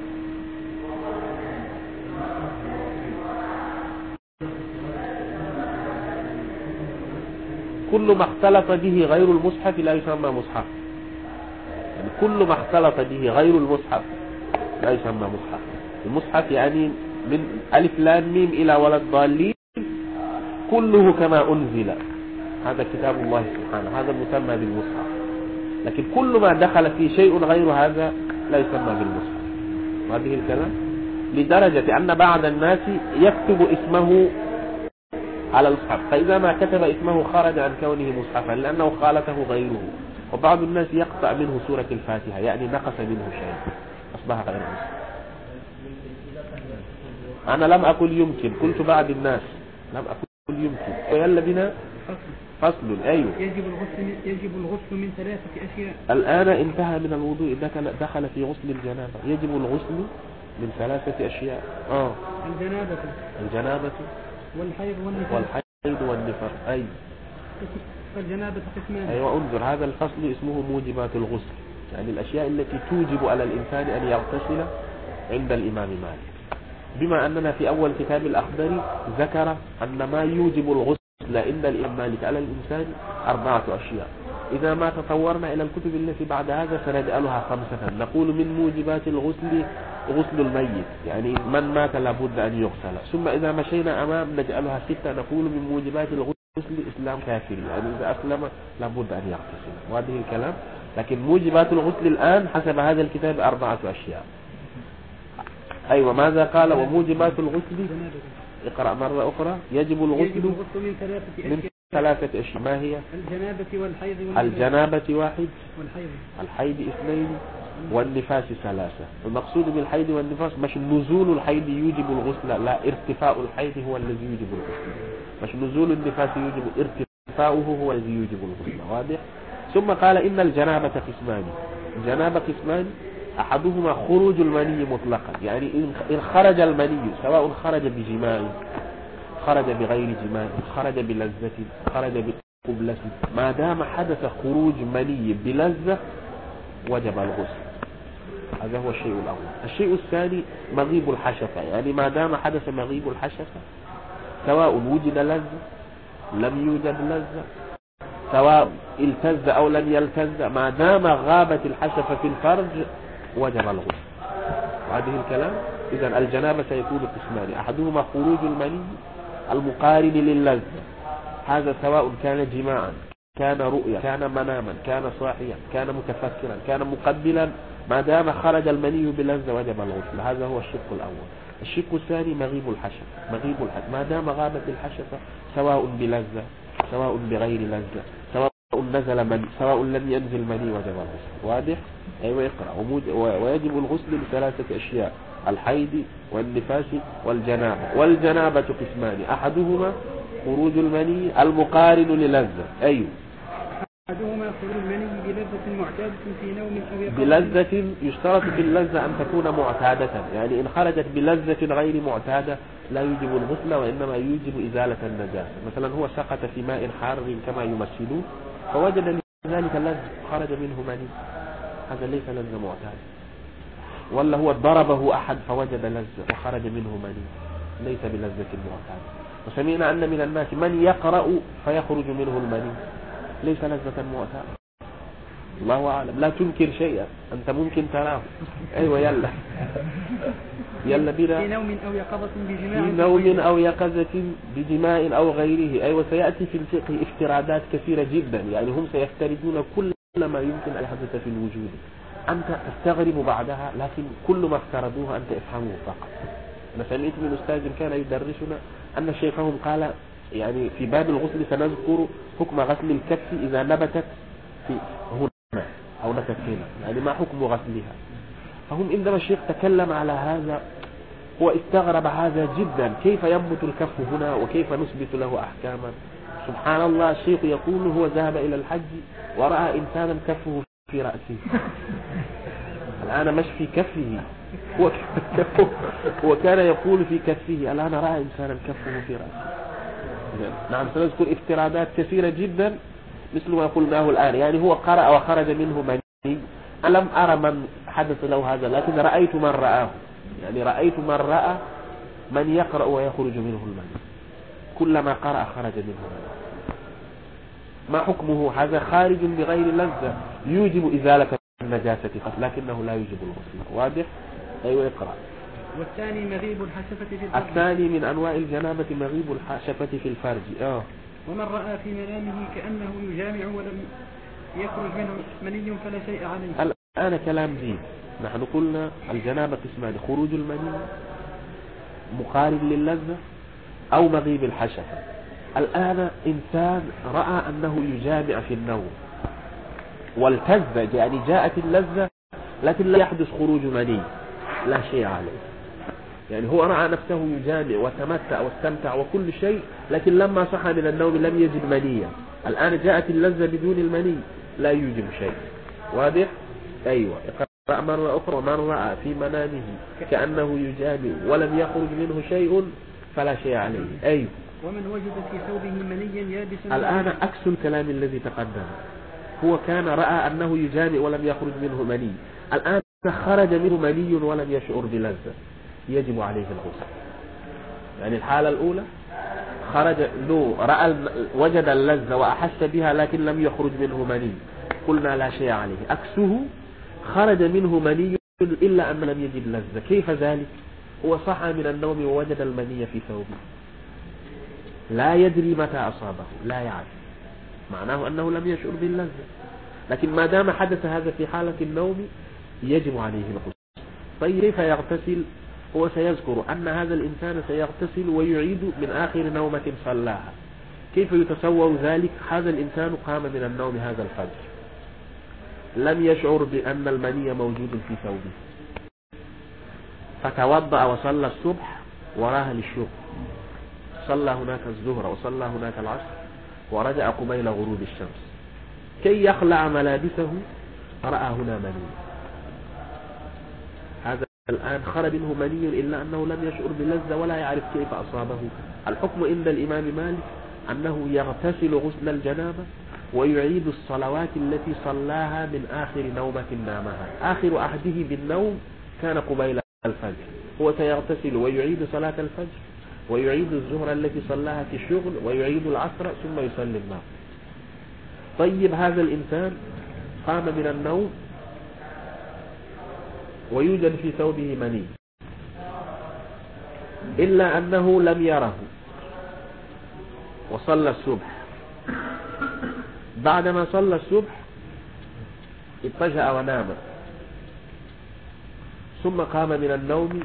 كل ما اختلط به غير المصحف لا يسمى مصحف. يعني كل ما اختلط به غير المصحف لا يسمى مصحف. المصحف يعني من ألف لام ميم إلى ولا الضالين كله كما أنزل. هذا كتاب الله سبحانه. هذا مسمى بالمصحف. لكن كل ما دخل في شيء غير هذا لا يسمى بالمصحف. وهذه الكلام لدرجة أن بعض الناس يكتب اسمه على المصحف. فإذا ما كتب اسمه خرج عن كونه مصحفا لأنه خالته غيره. وبعض الناس يقطع منه سورة الفاتحة يعني نقص منه شيء. أصبح غير مصحف أنا لم أقل يمكن. قلت بعض الناس لم أقل يمكن. ويلا بنا فصل. أيوه. يجب الغسل من يجب الغسل من ثلاثة أشياء. الآن انتهى من الوضوء. دخل دخل في غسل الجنابة. يجب الغسل من ثلاثة أشياء. آه. الجنابة. الجنابة. والحيض والنفاس. والحيض والنفاق أي. فالجنابة قسمان. أيوة انظر. هذا الفصل اسمه موجبات الغسل. يعني الأشياء التي توجب على الإنسان أن يغتسل عند الإمام مالك. بما أننا في أول كتاب الأخضر ذكر أن ما يوجب الغسل عند الإمام مالك على الإنسان أربعة أشياء. إذا ما تطورنا إلى الكتب التي بعد هذا سنجعلها خمسة. نقول من موجبات الغسل غسل الميت يعني من مات لابد أن يغسل. ثم إذا مشينا أمام نجعلها ستة نقول من موجبات الغسل إسلام كافر يعني إذا أسلم لابد أن يغتسل. وهذه الكلام. لكن موجبات الغسل الآن حسب هذا الكتاب أربعة أشياء. أيوة ماذا قال وموجبات الغسل؟ اقرأ مرة أخرى. يجب الغسل من ثلاثة من أشياء ثلاثة أشياء. ما هي؟ الجنابة والحيض الجنابة واحد. والحيض. الحيض اثنين والنفاس ثلاثة. المقصود بالحيض والنفاس مش نزول الحيض يوجب الغسل لا ارتفاع الحيض هو الذي يوجب الغسل. مش نزول النفاس يوجب ارتفاعه هو الذي يوجب الغسل. واضح؟ ثم قال إن الجنابة قسمان. الجنابة قسمان أحدهما خروج المني مطلقا. يعني إن- خرج المني سواء خرج بجماع خرج بغير جماع خرج بلذة خرج بقبلة ما دام حدث خروج مني بلذة وجب الغسل. هذا هو الشيء الأول. الشيء الثاني مغيب الحشفة. يعني ما دام حدث مغيب الحشفة سواء وجد لذة لم يوجد لذة سواء التز أو لم يلتز ما دام غابت الحشفة في الفرج وجب الغسل. وهذه الكلام إذا الجنابة سيكون قسمان أحدهما خروج المني المقارن للذة هذا سواء كان جماعا كان رؤيا كان مناما كان صاحيا كان متفكرا كان مقبلا ما دام خرج المني بلذة وجب الغسل. هذا هو الشق الأول. الشق الثاني مغيب الحشفة مغيب الحشفة ما دام غابت الحشفة سواء بلذة سواء بغير لذة سواء نزل من سواء لم ينزل مني وجب الغسل. واضح؟ أيوة يقرأ ويجب الغسل بثلاثة أشياء الحيض والنفاس والجنابة. والجنابة قسمان. أحدهما خروج المني المقارن للذة. أيوة أحدهما خروج المني بلذة معتادة في نوم أو يقظة. بلذة يشترط في اللذة أن تكون معتادة. يعني إن خرجت بلذة غير معتادة لا يوجب الغسل وإنما يوجب إزالة النجاسة. مثلا هو سقط في ماء حار كما يمثلون. فوجد ذلك اللذة خرج منه مني هذا ليس لذة معتادة ولا هو ضربه أحد فوجد لذة وخرج منه مني ليس بلذة معتادة وسمعنا أن من الناس من يقرأ فيخرج منه المني ليس لذة معتادة الله أعلم. لا تنكر شيئا. أنت ممكن تراه. أيوة يلا. يلا بنا. في نوم أو يقظة بجماع في نوم أو يقظة بجماع أو غيره. أيوة سيأتي في الفقه افتراضات كثيرة جدا. يعني هم سيفترضون كل ما يمكن أن يحدث في الوجود. أنت تستغرب بعدها لكن كل ما افترضوه أنت افهمه فقط. أنا سمعت من أستاذ كان يدرسنا أن شيخهم قال يعني في باب الغسل سنذكر حكم غسل الكف إذا نبتت في هنا. أو هنا يعني ما حكم غسلها؟ فهم عندما الشيخ تكلم على هذا هو استغرب هذا جدا. كيف ينبت الكف هنا وكيف نثبت له أحكاما؟ سبحان الله الشيخ يقول هو ذهب إلى الحج ورأى إنسانا كفه في رأسه. الآن مش في كفه. هو كان يقول في كفه. الآن رأى إنسانا كفه في رأسه. نعم سنذكر افتراضات كثيرة جدا. مثل ما قلناه الآن يعني هو قرأ وخرج منه مني ألم أرى من حدث له هذا لكن رأيت من رآه. يعني رأيت من رأى من يقرأ ويخرج منه المني كلما قرأ خرج منه. مني ما حكمه هذا؟ خارج بغير لذة. يوجب إزالة النجاسة قط لكنه لا يوجب الغسل واضح؟ أيوة اقرأ. والثاني مغيب الحشفة في الفرج. الثاني من أنواع الجنابة مغيب الحشفة في الفرج. آه. ومن رأى في منامه كأنه يجامع ولم يخرج منه مني فلا شيء عليه. الآن كلام زين. نحن قلنا الجنابة قسمان خروج المني مقارن للذة أو مغيب الحشفة الآن إنسان رأى أنه يجامع في النوم والتذ يعني جاءت اللذة لكن لا يحدث خروج مني لا شيء عليه. يعني هو رأى نفسه يجامع وتمتع واستمتع وكل شيء لكن لما صحى من النوم لم يجد منيا الآن جاءت اللذة بدون المني لا يوجب شيء. واضح؟ أيوة. اقرأ مرة أخرى ومن رأى في منامه كأنه يجامع ولم يخرج منه شيء فلا شيء عليه. أيوة. ومن وجد في ثوبه منيا يابسا الآن عكس الكلام الذي تقدم. هو كان رأى أنه يجامع ولم يخرج منه مني. الآن خرج منه مني ولم يشعر بلذة. يجب عليه الغسل. يعني الحالة الأولى خرج له رأى وجد اللذة وأحس بها لكن لم يخرج منه مني. قلنا لا شيء عليه. عكسه خرج منه مني إلا أن لم يجد لذة. كيف ذلك؟ هو صحى من النوم ووجد المني في ثوبه. لا يدري متى أصابه. لا يعرف. معناه أنه لم يشعر باللذة. لكن ما دام حدث هذا في حالة النوم يجب عليه الغسل. طيب كيف يغتسل؟ هو سيذكر أن هذا الإنسان سيغتسل ويعيد من آخر نومة صلاها. كيف يتصور ذلك؟ هذا الإنسان قام من النوم هذا الفجر. لم يشعر بأن المني موجود في ثوبه. فتوضأ وصلى الصبح وراها للشغل. صلى هناك الظهر وصلى هناك العصر ورجع قبيل غروب الشمس. كي يخلع ملابسه رأى هنا مني. الآن خرج منه مني إلا أنه لم يشعر بلذة ولا يعرف كيف أصابه. الحكم عند الإمام مالك أنه يغتسل غسل الجنابة ويعيد الصلوات التي صلاها من آخر نومة نامها. آخر عهده بالنوم كان قبيل الفجر. هو سيغتسل ويعيد صلاة الفجر ويعيد الظهر التي صلاها في الشغل ويعيد العصر ثم يصلي المغرب طيب هذا الإنسان قام من النوم ويوجد في ثوبه مني. إلا أنه لم يره. وصلى الصبح. بعدما صلى الصبح اتجأ ونام. ثم قام من النوم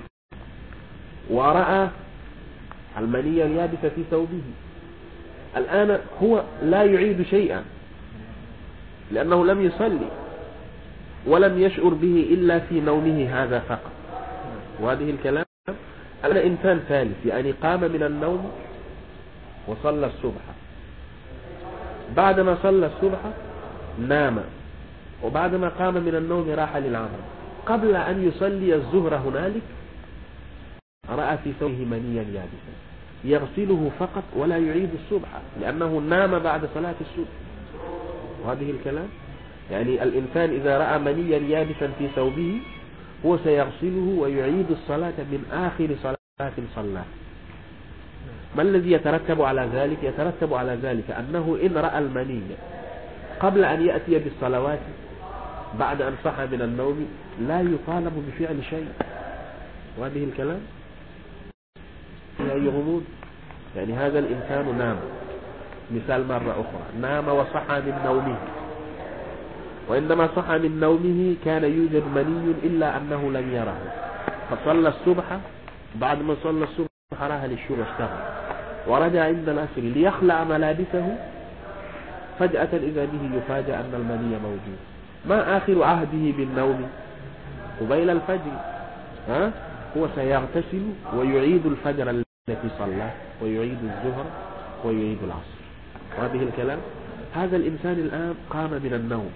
ورأى المنية اليابسة في ثوبه. الآن هو لا يعيد شيئا لأنه لم يصلي. ولم يشعر به إلا في نومه هذا فقط. وهذه الكلام أنا إنسان ثالث يعني قام من النوم وصلى الصبح. بعدما صلى الصبح نام وبعدما قام من النوم راح للعمل قبل أن يصلي الظهر هنالك رأى في ثوبه منيا يابسا. يغسله فقط ولا يعيد الصبح لأنه نام بعد صلاة الصبح. وهذه الكلام يعني الإنسان إذا رأى منيا يابسا في ثوبه هو سيغسله ويعيد الصلاة من آخر صلاة صلاة ما الذي يترتب على ذلك؟ يترتب على ذلك أنه إن رأى المني قبل أن يأتي بالصلوات بعد أن صحى من النوم لا يطالب بفعل شيء. وهذه الكلام؟ أي غموض يعني هذا الإنسان نام. مثال مرة أخرى. نام وصحى من نومه. وعندما صحى من نومه كان يوجد مني إلا أنه لم يره. فصلى الصبح بعد ما صلى الصبح راها للشغل اشتغل ورجع عند الأسر ليخلع ملابسه. فجأة إذا به يفاجأ أن المني موجود. ما آخر عهده بالنوم؟ قبيل الفجر. ها؟ هو سيغتسل ويعيد الفجر التي صلى ويعيد الظهر ويعيد العصر. وهذه الكلام. هذا الإنسان الآن قام من النوم.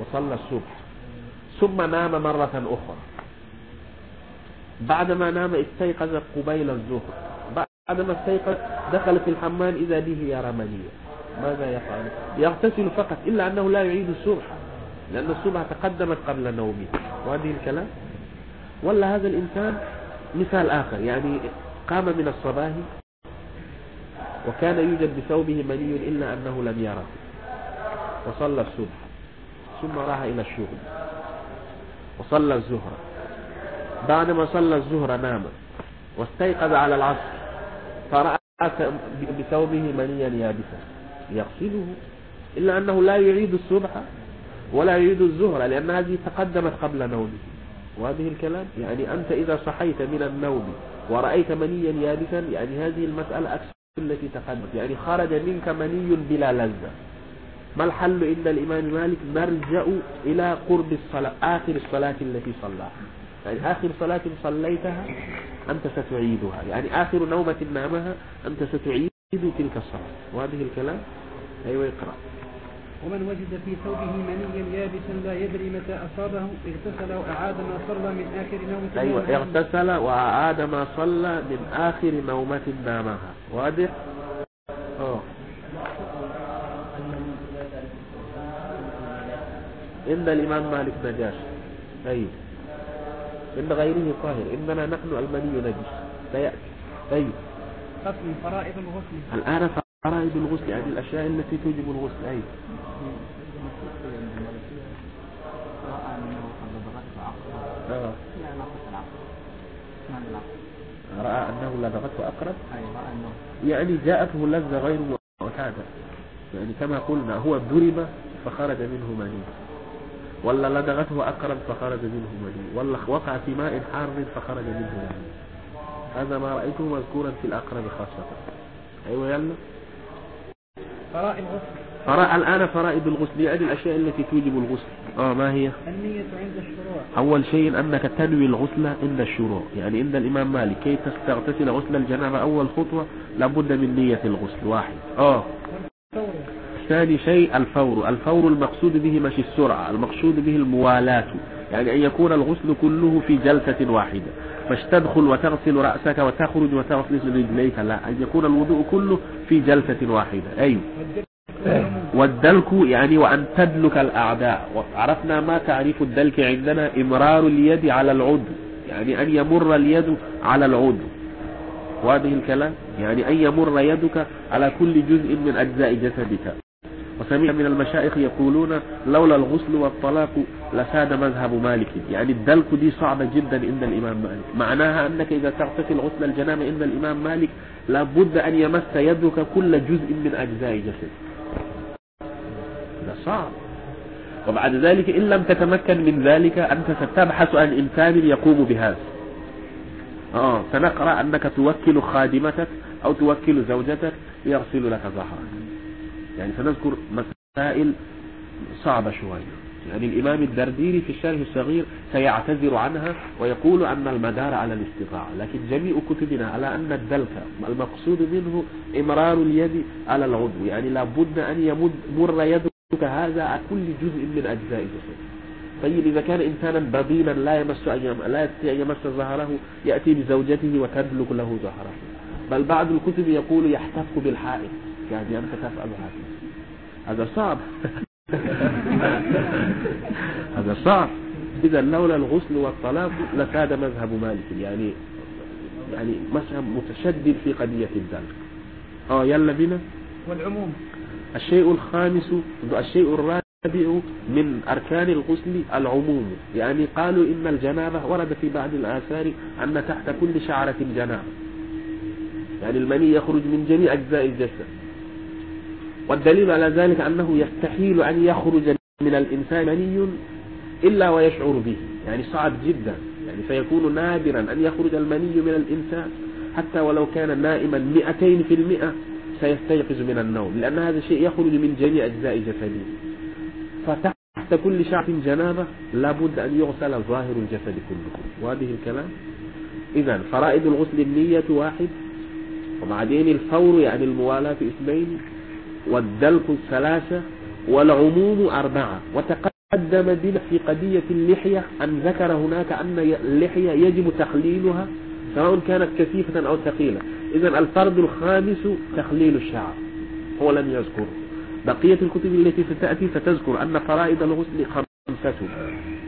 وصلى الصبح. ثم نام مرة أخرى. بعدما نام استيقظ قبيل الظهر. بعدما استيقظ دخل في الحمام إذا به يرى منية ماذا يفعل؟ يغتسل فقط إلا أنه لا يعيد الصبح لأن الصبح تقدمت قبل نومه. وهذه الكلام؟ ولا هذا الإنسان مثال آخر يعني قام من الصباح وكان يوجد بثوبه مني إلا أنه لم يره. وصلى الصبح. ثم راح إلى الشغل. وصلى الزهر بعدما صلى الزهر نام. واستيقظ على العصر. فرأى بثوبه منيا يابسا. يغسله. إلا أنه لا يعيد الصبح ولا يعيد الزهر لأن هذه تقدمت قبل نومه. وهذه الكلام يعني أنت إذا صحيت من النوم ورأيت منيا يابسا يعني هذه المسألة أكثر التي تقدمت. يعني خرج منك مني بلا لذة. ما الحل عند الإمام مالك نرجع إلى قرب الصلاة آخر الصلاة التي صلاها يعني آخر صلاة صليتها أنت ستعيدها يعني آخر نومة نامها أنت ستعيد تلك الصلاة وهذه الكلام أيوة اقرأ ومن وجد في ثوبه منيا يابسا لا يدري متى أصابه اغتسل وأعاد ما صلى من آخر نومة أيوة. اغتسل وأعاد ما صلى من آخر نومة نامها واضح؟ أوه. عند الإمام مالك نجاش أيوة عند غيره طاهر. عندنا نحن المني نجس سيأتي. أيوة قسم فرائض الغسل. الآن فرائض الغسل يعني الأشياء التي توجب الغسل. أيوة آه. رأى أنه لدغته أقرب؟ يعني جاءته لذة غير معتادة. يعني كما قلنا هو ضرب فخرج منه مني ولا لدغته أقرب فخرج منه مني ولا وقع في ماء حار فخرج منه مني هذا ما رأيته مذكورا في الأقرب خاصة. أيوة يلا فرائض الغسل. الآن فرائض الغسل. يعني الأشياء التي توجب الغسل. آه ما هي؟ النية عند الشروع. أول شيء أنك تنوي الغسل عند الشروع. يعني عند الإمام مالك. كي تغتسل غسل الجنابة أول خطوة لابد من نية الغسل. واحد. آه. فورا ثاني شيء الفور. الفور المقصود به مش السرعة المقصود به الموالاة. يعني أن يكون الغسل كله في جلسة واحدة. مش تدخل وتغسل رأسك وتخرج وتغسل رجليك. لا أن يكون الوضوء كله في جلسة واحدة. أيوه والدلك يعني وأن تدلك الأعداء. عرفنا ما تعريف الدلك عندنا؟ إمرار اليد على العضو. يعني أن يمر اليد على العضو. وهذه الكلام؟ يعني أن يمر يدك على كل جزء من أجزاء جسدك. وسمع من المشايخ يقولون لولا الغسل والطلاق لساد مذهب مالك. يعني الدلك دي صعبة جدا عند الإمام مالك. معناها أنك إذا تغتسل غسل الجنابة عند الإمام مالك لابد أن يمس يدك كل جزء من أجزاء جسدك. صعب. وبعد ذلك إن لم تتمكن من ذلك أنت ستبحث عن إنسان يقوم بهذا. آه سنقرأ أنك توكل خادمتك أو توكل زوجتك ليغسل لك ظهرك يعني سنذكر مسائل صعبة شوية. يعني الإمام الدرديري في الشرح الصغير سيعتذر عنها ويقول أن المدار على الاستطاعة لكن جميع كتبنا على أن الدلك المقصود منه إمرار اليد على العضو يعني لابد أن يمد مر يدك هذا على كل جزء من أجزاء الجسد طيب إذا كان إنسانا بضينا لا يمس لا يستطيع أن يمس ظهره يأتي بزوجته وتدلك له ظهره. بل بعض الكتب يقول يحتف بالحائط. يعني أنت تفعل هذا هذا صعب. هذا صعب. إذا لولا الغسل والطلاق لكاد مذهب مالك. يعني يعني مذهب متشدد في قضية الذلك آه يلا بنا والعموم. الشيء الخامس الشيء الرابع من أركان الغسل العموم. يعني قالوا إن الجنابة ورد في بعض الآثار أن تحت كل شعرة جنابة. يعني المني يخرج من جميع أجزاء الجسد. والدليل على ذلك أنه يستحيل أن يخرج من الإنسان مني إلا ويشعر به يعني صعب جدا يعني فيكون نادرا أن يخرج المني من الإنسان حتى ولو كان نائما مئتين في المئة سيستيقظ من النوم لأن هذا الشيء يخرج من جميع أجزاء جسده. فتحت كل شعب جنابة لابد أن يغسل ظاهر الجسد كله. وهذه الكلام؟ إذا فرائد الغسل النية واحد وبعدين الفور يعني الموالاة اثنين والدلك ثلاثة والعموم أربعة. وتقدم بنا في قضية اللحية أن ذكر هناك أن اللحية يجب تخليلها سواء كانت كثيفة أو ثقيلة. إذا الفرض الخامس تخليل الشعر. هو لم يذكر. بقية الكتب التي ستأتي ستذكر أن فرائض الغسل خمسة.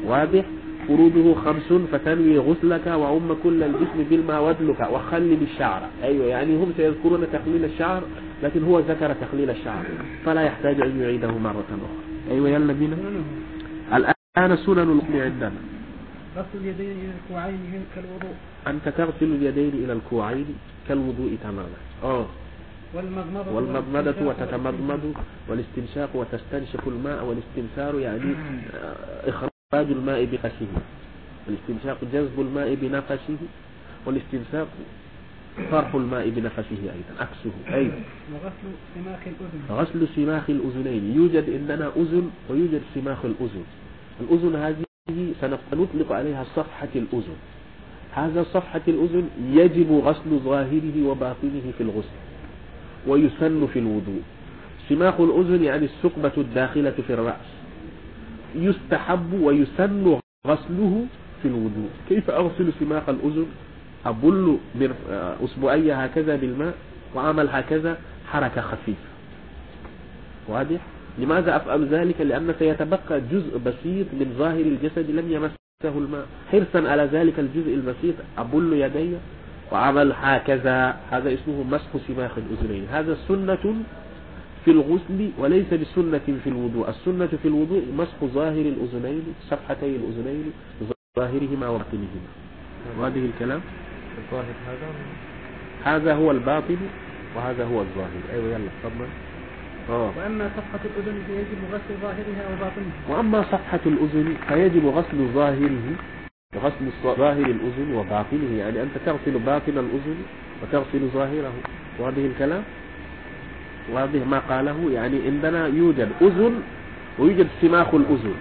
واضح؟ فروضه خمس فتنوي غسلك وعم كل الجسم بالماء ودلك وخلل الشعر أيوة يعني هم سيذكرون تخليل الشعر لكن هو ذكر تخليل الشعر. فلا يحتاج أن يعيده مرة أخرى. أيوة يلا بينا الآن سنن الغسل عندنا. غسل اليدين إلى الكوعين كالوضوء. أنت تغسل اليدين إلى الكوعين كالوضوء تماما. آه. والمضمضة والمضمضة وتتمضمض والاستنشاق وتستنشق الماء والاستنثار يعني آه، إخراج الماء بقشه الاستنشاق جذب الماء بنفسه والاستنشاق طرح الماء بنفسه أيضا عكسه أي وغسل سماخ الأذن. غسل سماخ الأذنين يوجد عندنا أذن ويوجد سماخ الأذن. الأذن هذه سنطلق عليها صفحة الأذن. هذا صفحة الأذن يجب غسل ظاهره وباطنه في الغسل ويسن في الوضوء. سماخ الأذن يعني الثقبة الداخلة في الرأس. يستحب ويسن غسله في الوضوء. كيف أغسل سماخ الأذن؟ أبل أسبوعي هكذا بالماء وعمل هكذا حركة خفيفة. واضح؟ لماذا أفعل ذلك؟ لأن سيتبقى جزء بسيط من ظاهر الجسد لم يمسه الماء. حرصا على ذلك الجزء البسيط أبل يدي وعمل هكذا. هذا اسمه مسح سماخ الأذنين. هذا سنة في الغسل وليس بسنة في الوضوء. السنة في الوضوء مسح ظاهر الأذنين صفحتي الأذنين ظاهرهما وباطنهما. وهذه الكلام؟ الظاهر هذا؟ هذا هو الباطن وهذا هو الظاهر. أيوه يلا تفضل. آه. وأما صفحة الأذن فيجب غسل ظاهرها وباطنها. وأما صفحة الأذن فيجب غسل ظاهره الص- ظاهر الأذن وباطنه. يعني أنت تغسل باطن الأذن وتغسل ظاهره. وهذه الكلام؟ واضح ما قاله يعني عندنا يوجد أذن ويوجد سماخ الأذن.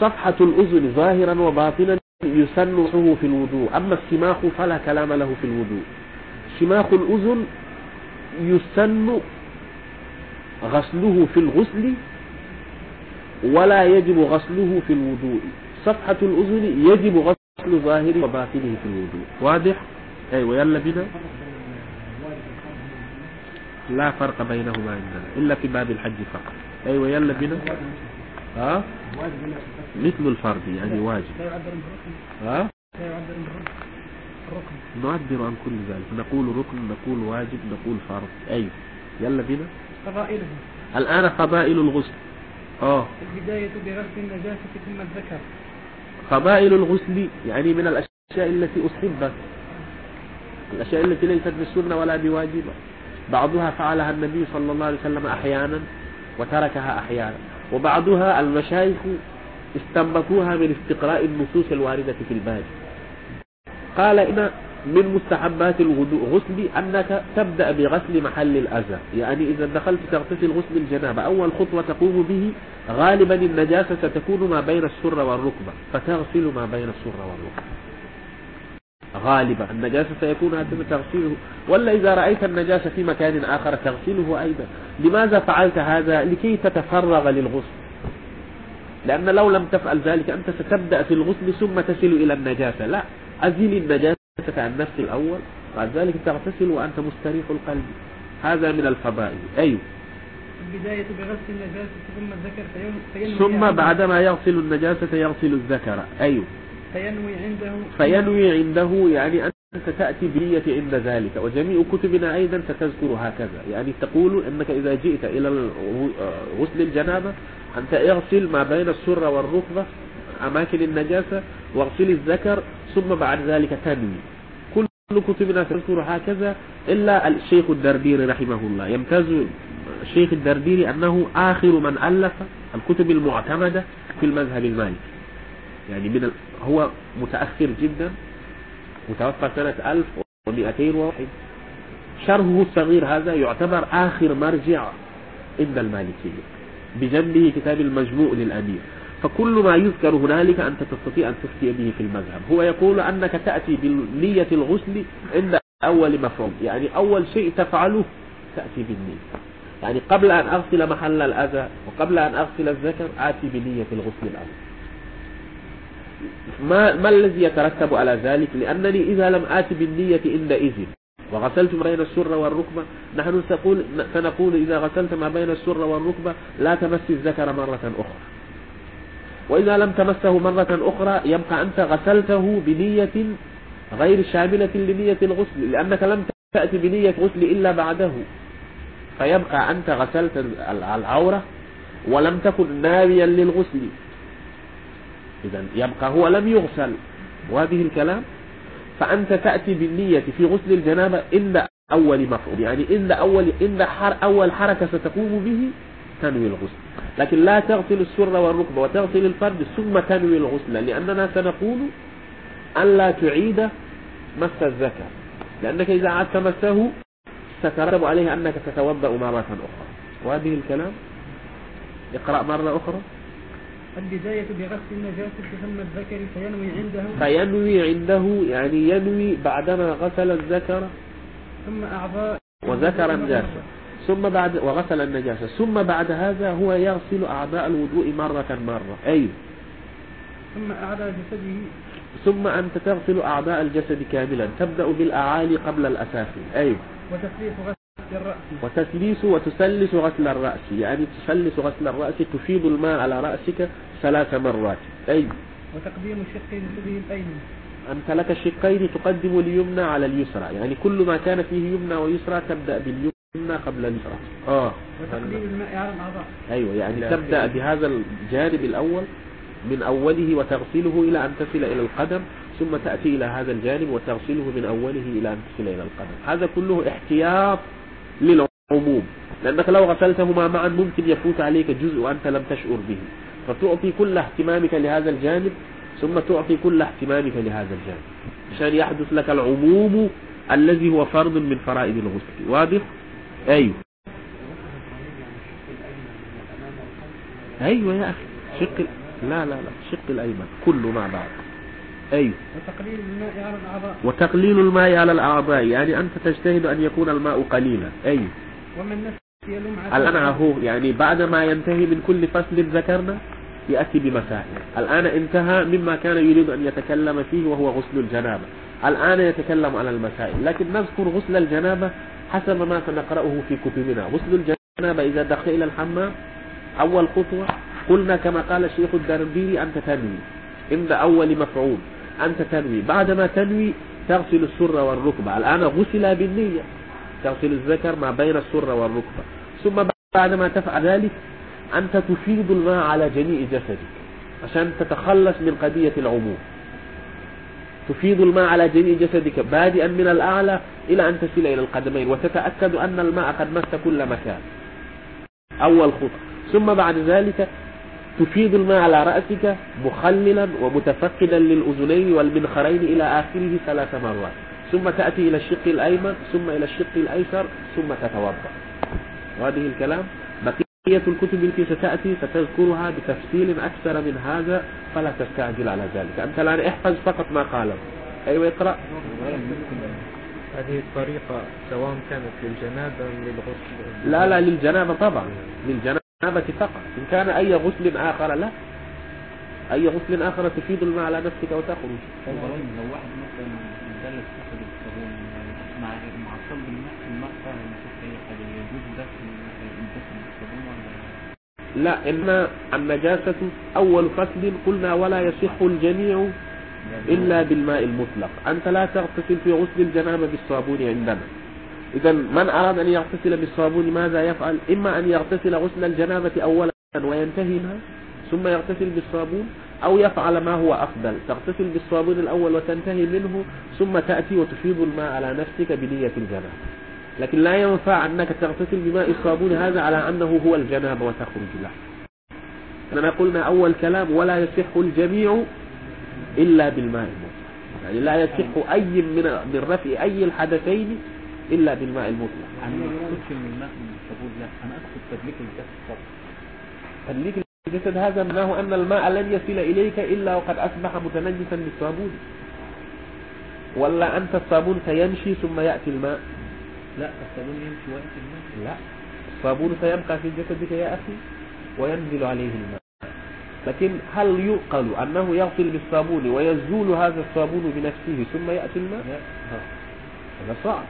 صفحة الأذن ظاهرا وباطنا يسن في الوضوء أما السماخ فلا كلام له في الوضوء. سماخ الأذن يسن غسله في الغسل ولا يجب غسله في الوضوء. صفحة الأذن يجب غسل ظاهره وباطنه في الوضوء. واضح؟ أيوة يلا بنا لا فرق بينهما عندنا إلا في باب الحج فقط. أيوة يلا بنا. ها؟ مثل الفرض يعني واجب. ها؟ نعبر عن كل ذلك. نقول ركن نقول واجب نقول فرض. أيوة يلا بنا. فضائله الآن فضائل الغسل. آه. البداية بغسل النجاسة ثم الذكر. فضائل الغسل يعني من الأشياء التي أصحبت الأشياء التي ليست بالسنة ولا بواجبة. بعضها فعلها النبي صلى الله عليه وسلم أحيانا وتركها أحيانا وبعضها المشايخ استنبطوها من استقراء النصوص الواردة في الباب قال إن من مستحبات الغسل أنك تبدأ بغسل محل الأذى. يعني إذا دخلت تغتسل غسل الجنابة أول خطوة تقوم به غالبا النجاسة ستكون ما بين السرة والركبة فتغسل ما بين السرة والركبة. غالبا. النجاسة سيكون هكذا تغسله ولا إذا رأيت النجاسة في مكان آخر تغسله أيضا. لماذا فعلت هذا؟ لكي تتفرغ للغسل. لأن لو لم تفعل ذلك أنت ستبدأ في الغسل ثم تصل إلى النجاسة. لا. أزل النجاسة عن نفس الأول. بعد ذلك تغتسل وأنت مستريح القلب. هذا من الفضائل. أيوه. البداية بغسل النجاسة ثم الذكر ثم بعدما يغسل النجاسة يغسل الذكر. أيوه. فينوي عنده فينوي عنده يعني أنت تأتي بنية عند ذلك. وجميع كتبنا أيضا ستذكر هكذا. يعني تقول أنك إذا جئت إلى غسل الجنابة أنت اغسل ما بين السرة والركبة أماكن النجاسة واغسل الذكر ثم بعد ذلك تنوي. كل كتبنا تذكر هكذا إلا الشيخ الدرديري رحمه الله. يمتاز الشيخ الدرديري أنه آخر من ألف الكتب المعتمدة في المذهب المالكي. يعني من. هو متأخر جدا متوفى سنة 1201 شرحه الصغير هذا يعتبر آخر مرجع عند المالكية بجنبه كتاب المجموع للأمير. فكل ما يذكر هنالك أنت تستطيع أن تفتي به في المذهب. هو يقول أنك تأتي بنية الغسل عند أول مفعول يعني أول شيء تفعله تأتي بالنية. يعني قبل أن أغسل محل الأذى وقبل أن أغسل الذكر آتي بنية الغسل الأول. ما, ما الذي يترتب على ذلك؟ لأنني إذا لم آتي بالنية عندئذ وغسلت ما بين السرة والركبة. نحن سنقول, سنقول إذا غسلت ما بين السرة والركبة لا تمس الذكر مرة أخرى. وإذا لم تمسه مرة أخرى يبقى أنت غسلته بنية غير شاملة لنية الغسل لأنك لم تأتي بنية غسل إلا بعده. فيبقى أنت غسلت العورة ولم تكن ناويا للغسل. إذا يبقى هو لم يغسل. وهذه الكلام فأنت تأتي بالنية في غسل الجنابة عند أول مفعول يعني عند أول عند حر أول حركة ستقوم به تنوي الغسل. لكن لا تغسل السر والركبة وتغسل الفرد ثم تنوي الغسل لأننا سنقول أن لا تعيد مس الذكر. لأنك إذا عدت مسه سترتب عليه أنك تتوضأ مرة أخرى. وهذه الكلام اقرأ مرة أخرى. البداية بغسل النجاسة ثم الذكر فينوي عنده. فينوي عنده يعني ينوي بعدما غسل الذكر ثم أعضاء وذكر النجاسة. ثم بعد وغسل النجاسة. ثم بعد هذا هو يغسل أعضاء الوضوء مرة مرة. أي؟ ثم أعضاء جسده. ثم أنت تغسل أعضاء الجسد كاملا. تبدأ بالأعالي قبل الأسافل أي؟ غسل الرأس وتسليس وتسلس غسل الرأس. يعني تسلس غسل الرأس تفيض الماء على رأسك ثلاث مرات. أي. وتقديم الشق جسده الأيمن أنت لك الشقين تقدم اليمنى على اليسرى. يعني كل ما كان فيه يمنى ويسرى تبدأ باليمنى قبل اليسرى. آه. وتقديم الماء على الأعضاء. أيوة. يعني تبدأ بهذا الجانب الأول من أوله وتغسله إلى أن تصل إلى القدم ثم تأتي إلى هذا الجانب وتغسله من أوله إلى أن تصل إلى القدم. هذا كله احتياط للعموم. لأنك لو غسلتهما معا ممكن يفوت عليك جزء وأنت لم تشعر به. فتعطي كل اهتمامك لهذا الجانب ثم تعطي كل اهتمامك لهذا الجانب. عشان يحدث لك العموم الذي هو فرض من فرائض الغسل. واضح؟ أيوه. أيوه يا أخي. شق لا لا لا. شق الأيمن. كله مع بعض. أيوه وتقليل الماء على الأعضاء. وتقليل الماء على الأعضاء يعني أنت تجتهد أن يكون الماء قليلا. أيوه ومن نسي لمعة الآن أهو يعني بعد ما ينتهي من كل فصل ذكرنا يأتي بمسائل. الآن انتهى مما كان يريد أن يتكلم فيه وهو غسل الجنابة. الآن يتكلم على المسائل. لكن نذكر غسل الجنابة حسب ما سنقرأه في كتبنا. غسل الجنابة إذا دخل إلى الحمام أول خطوة قلنا كما قال الشيخ الدربيري أنت تنوي. عند أول مفعول. أنت تنوي. بعدما تنوي تغسل السر والركبة. الآن غسل بالنية. تغسل الذكر ما بين السر والركبة. ثم بعدما تفعل ذلك أنت تفيض الماء على جميع جسدك عشان تتخلص من قضية العموم. تفيض الماء على جميع جسدك بادئا من الأعلى إلى أن تصل إلى القدمين. وتتأكد أن الماء قد مس كل مكان. أول خطوة ثم بعد ذلك تفيض الماء على رأسك مخللا ومتفقدا للأذنين والمنخرين إلى آخره ثلاث مرات. ثم تأتي إلى الشق الأيمن ثم إلى الشق الأيسر ثم تتوضأ. وهذه الكلام. بقية الكتب التي ستأتي ستذكرها بتفصيل أكثر من هذا فلا تستعجل على ذلك. أنت الآن احفظ فقط ما قاله. أيوة اقرأ. هذه الطريقة سواء كانت للجنابة أم للغسل. لا لا للجنابة طبعا. للجنابة فقط إن كان أي غسل آخر لا. أي غسل آخر تفيد الماء على نفسك وتخرج لو واحد مثلا مدلس أخذ الصابون مع مع صلب الماء الماء فيش أي حاجة. يجوز دخل الجسم بالصابون ولا؟ لا إن النجاسة أول فصل قلنا ولا يصح الجميع إلا بالماء المطلق. أنت لا تغتسل في غسل الجنابة بالصابون عندنا. إذا من أراد أن يغتسل بالصابون ماذا يفعل؟ إما أن يغتسل غسل الجنابة أولا وينتهي منها ثم يغتسل بالصابون أو يفعل ما هو أفضل. تغتسل بالصابون الأول وتنتهي منه ثم تأتي وتفيض الماء على نفسك بنية الجنابة. لكن لا ينفع أنك تغتسل بماء الصابون هذا على أنه هو الجنابة وتخرج له. لأننا قلنا أول كلام ولا يصح الجميع إلا بالماء يعني لا يصح أي من رفع أي الحدثين إلا بالماء المطلق. أنا ما أقصدش من الماء من الصابون لا أنا أقصد تدليك الجسد فقط. تدليك الجسد هذا معناه أن الماء لن يصل إليك إلا وقد أصبح متنجسا بالصابون. ولا أنت الصابون سيمشي ثم يأتي الماء. لا الصابون يمشي وقت الماء. لا الصابون سيبقى في جسدك يا أخي وينزل عليه الماء. لكن هل يعقل أنه يغسل بالصابون ويزول هذا الصابون بنفسه ثم يأتي الماء؟ لا. هذا صعب.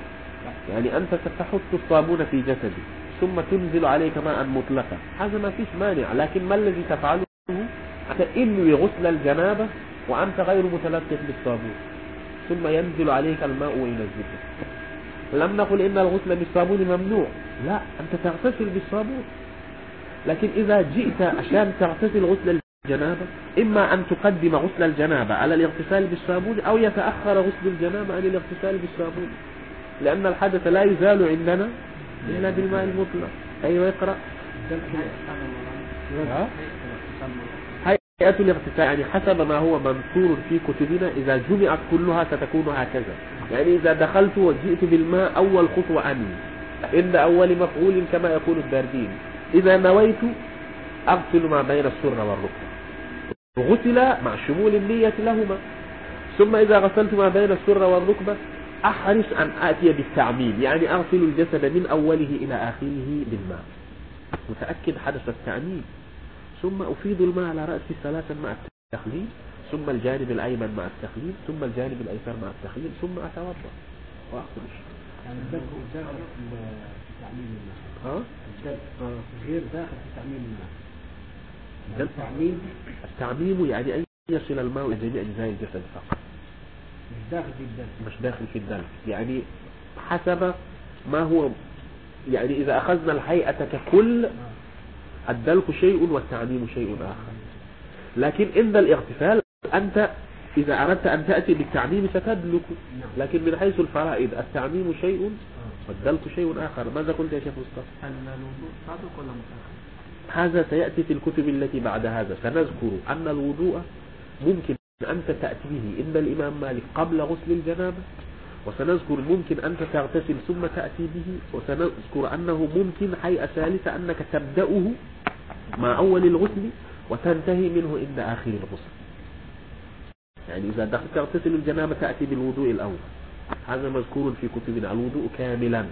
يعني أنت ستحط الصابون في جسدك ثم تنزل عليك ماء مطلقا. هذا ما فيش مانع لكن ما الذي تفعله؟ أنت إنوي غسل الجنابة وأنت غير متلطف بالصابون ثم ينزل عليك الماء وينزلك لم نقل إن الغسل بالصابون ممنوع لا أنت تغتسل بالصابون. لكن إذا جئت عشان تغتسل غسل الجنابة إما أن تقدم غسل الجنابة على الاغتسال بالصابون أو يتأخر غسل الجنابة عن الاغتسال بالصابون. لأن الحدث لا يزال عندنا إلا بالماء المطلق. أيوة اقرأ. ها؟ هيئة الاغتسال يعني حسب ما هو منشور في كتبنا إذا جمعت كلها ستكون هكذا. يعني إذا دخلت وجئت بالماء أول خطوة عني عند أول مفعول كما يقول الداردين إذا نويت أغسل ما بين السرة والركبة. غسل مع شمول النية لهما. ثم إذا غسلت ما بين السرة والركبة أحرص أن آتي بالتعميم يعني أغسل الجسد من أوله إلى آخره بالماء. متأكد حدث التعميم. ثم أفيض الماء على رأسي ثلاثا مع التخليل ثم الجانب الأيمن مع التخليل ثم الجانب الأيسر مع التخليل ثم أتوضأ. وأخرج يعني الدلك داخل في تعميم الماء. غير داخل في تعميم الماء. دلك. التعميم. التعميم يعني أن يصل الماء إلى جميع أجزاء الجسد فقط. مش داخل في الدلك مش داخل في الدلك يعني حسب ما هو يعني إذا أخذنا الهيئة ككل الدلك شيء والتعميم شيء آخر. لكن عند الاغتسال أنت إذا أردت أن تأتي بالتعميم ستدلك. لكن من حيث الفرائض التعميم شيء والدلك شيء آخر. ماذا قلت يا شيخ مصطفى؟ الوضوء سابق ولا متأخر؟ هذا سيأتي في الكتب التي بعد هذا. سنذكر أن الوضوء ممكن أنت تأتي به إن الإمام مالك قبل غسل الجنابة وسنذكر ممكن أنت تغتسل ثم تأتي به وسنذكر أنه ممكن هيئة ثالثة أنك تبدأه مع أول الغسل وتنتهي منه عند آخر الغسل. يعني إذا دخلت تغتسل الجنابة تأتي بالوضوء الأول. هذا مذكور في كتبنا الوضوء كاملا.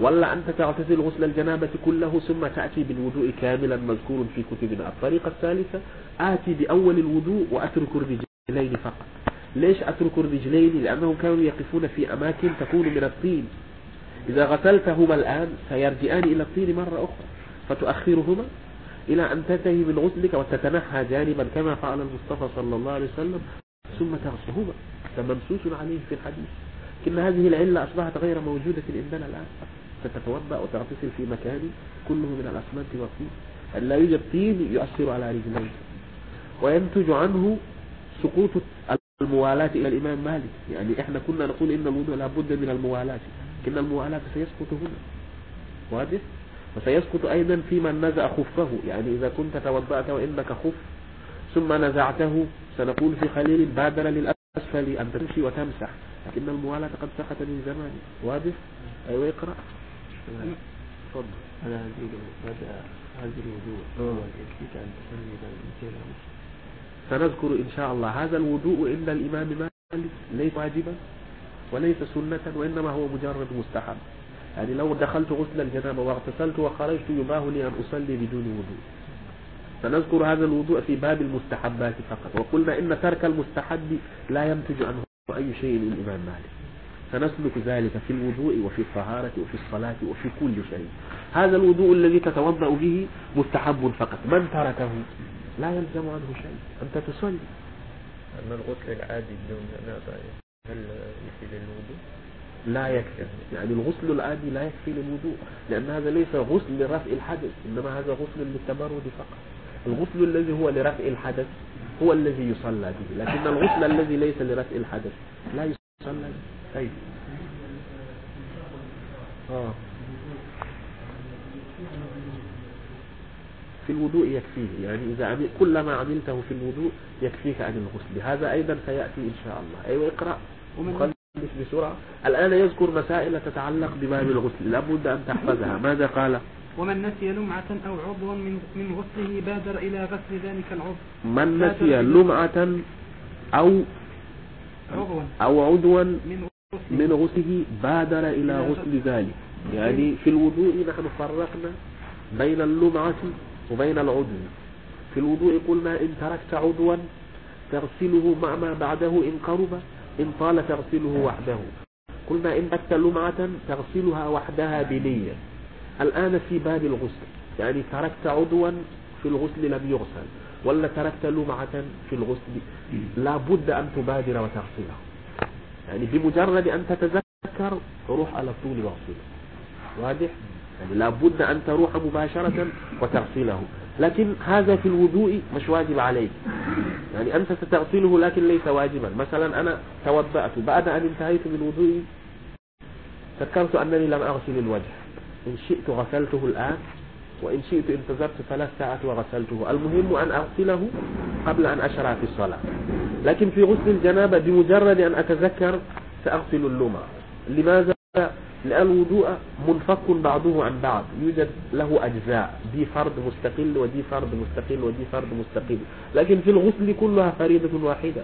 ولا أنت تغتسل غسل الجنابة كله ثم تأتي بالوضوء كاملا مذكور في كتبنا. الطريقة الثالثة آتي بأول الوضوء وأترك الرجلين فقط. ليش أترك الرجلين؟ لأنهم كانوا يقفون في أماكن تكون من الطين. إذا غسلتهما الآن سيرجعان إلى الطين مرة أخرى. فتؤخرهما إلى أن تنتهي من غسلك وتتنحى جانبا كما فعل المصطفى صلى الله عليه وسلم ثم تغسلهما. فممسوس عليه في الحديث. لكن هذه العلة أصبحت غير موجودة عندنا الآن. ستتوضأ وتغتسل في مكان كله من الأسمنت والطين لا يوجد طين يؤثر على رجليك وينتج عنه سقوط الموالاة إلى الإمام مالك. يعني إحنا كنا نقول إن الوضوء لابد من الموالاة. لكن الموالاة سيسقط هنا واضح؟ وسيسقط أيضا في من نزع خفه. يعني إذا كنت توضأت وإنك خف ثم نزعته سنقول في خليل بادر للأسفل أن تمشي وتمسح. لكن الموالاة قد سقط من زمان. واضح؟ أيوة اقرأ. تفضل. على هذه هذا الوضوء. يكفيك أن إذا سنذكر إن شاء الله. هذا الوضوء عند الإمام مالك ليس واجبا وليس سنة وإنما هو مجرد مستحب. يعني لو دخلت غسل الجنابة واغتسلت وخرجت يباه لي أن أصلي بدون وضوء. سنذكر هذا الوضوء في باب المستحبات فقط. وقلنا إن ترك المستحب لا ينتج عنه أي شيء للإمام مالك. سنسلك ذلك في الوضوء وفي الطهارة وفي الصلاة وفي كل شيء. هذا الوضوء الذي تتوضأ به مستحب فقط. من تركه؟ لا يلزم عنه شيء. أنت تصلي. أما الغسل العادي بدون جنابة هل يفيد الوضوء؟ لا يكفي. يعني الغسل العادي لا يكفي للوضوء. لأن هذا ليس غسل لرفع الحدث. إنما هذا غسل للتبرد فقط. الغسل الذي هو لرفع الحدث هو الذي يصلى به. لكن الغسل الذي ليس لرفع الحدث لا يصلى به. آه. في الوضوء يكفيه يعني إذا عمل كل ما عملته في الوضوء يكفيك عن الغسل. هذا أيضا سيأتي إن شاء الله. أيوة اقرأ ومن بسرعة. الآن يذكر مسائل تتعلق بباب الغسل. لابد أن تحفظها. ماذا قال؟ ومن نسي لمعة أو عضوا من من غسله بادر إلى غسل ذلك العضو. من نسي لمعة أو عضوا. أو عضوا من من غسله بادر إلى غسل ذلك. يعني في الوضوء نحن فرقنا بين اللمعة وبين العضو في الوضوء قلنا إن تركت عضوا تغسله مع ما بعده إن قرب إن طال تغسله وحده. قلنا إن تركت لمعة تغسلها وحدها بنية. الآن في باب الغسل. يعني تركت عضوا في الغسل لم يغسل ولا تركت لمعة في الغسل. لا بد أن تبادر وتغسله. يعني بمجرد أن تتذكر روح على طول واغسله واضح؟ يعني لا بد أن تروح مباشرة وتغسله. لكن هذا في الوضوء مش واجب عليك. يعني أنت ستغسله لكن ليس واجبا. مثلا أنا توضأت بعد أن انتهيت من وضوئي ذكرت أنني لم أغسل الوجه. إن شئت غسلته الآن وإن شئت انتظرت ثلاث ساعات وغسلته. المهم أن أغسله قبل أن أشرع في الصلاة. لكن في غسل الجنابة بمجرد أن أتذكر سأغسل اللمع لماذا؟ لأن الوضوء منفك بعضه عن بعض. يوجد له أجزاء. دي فرد مستقل ودي فرد مستقل ودي فرد مستقل. لكن في الغسل كلها فريضة واحدة.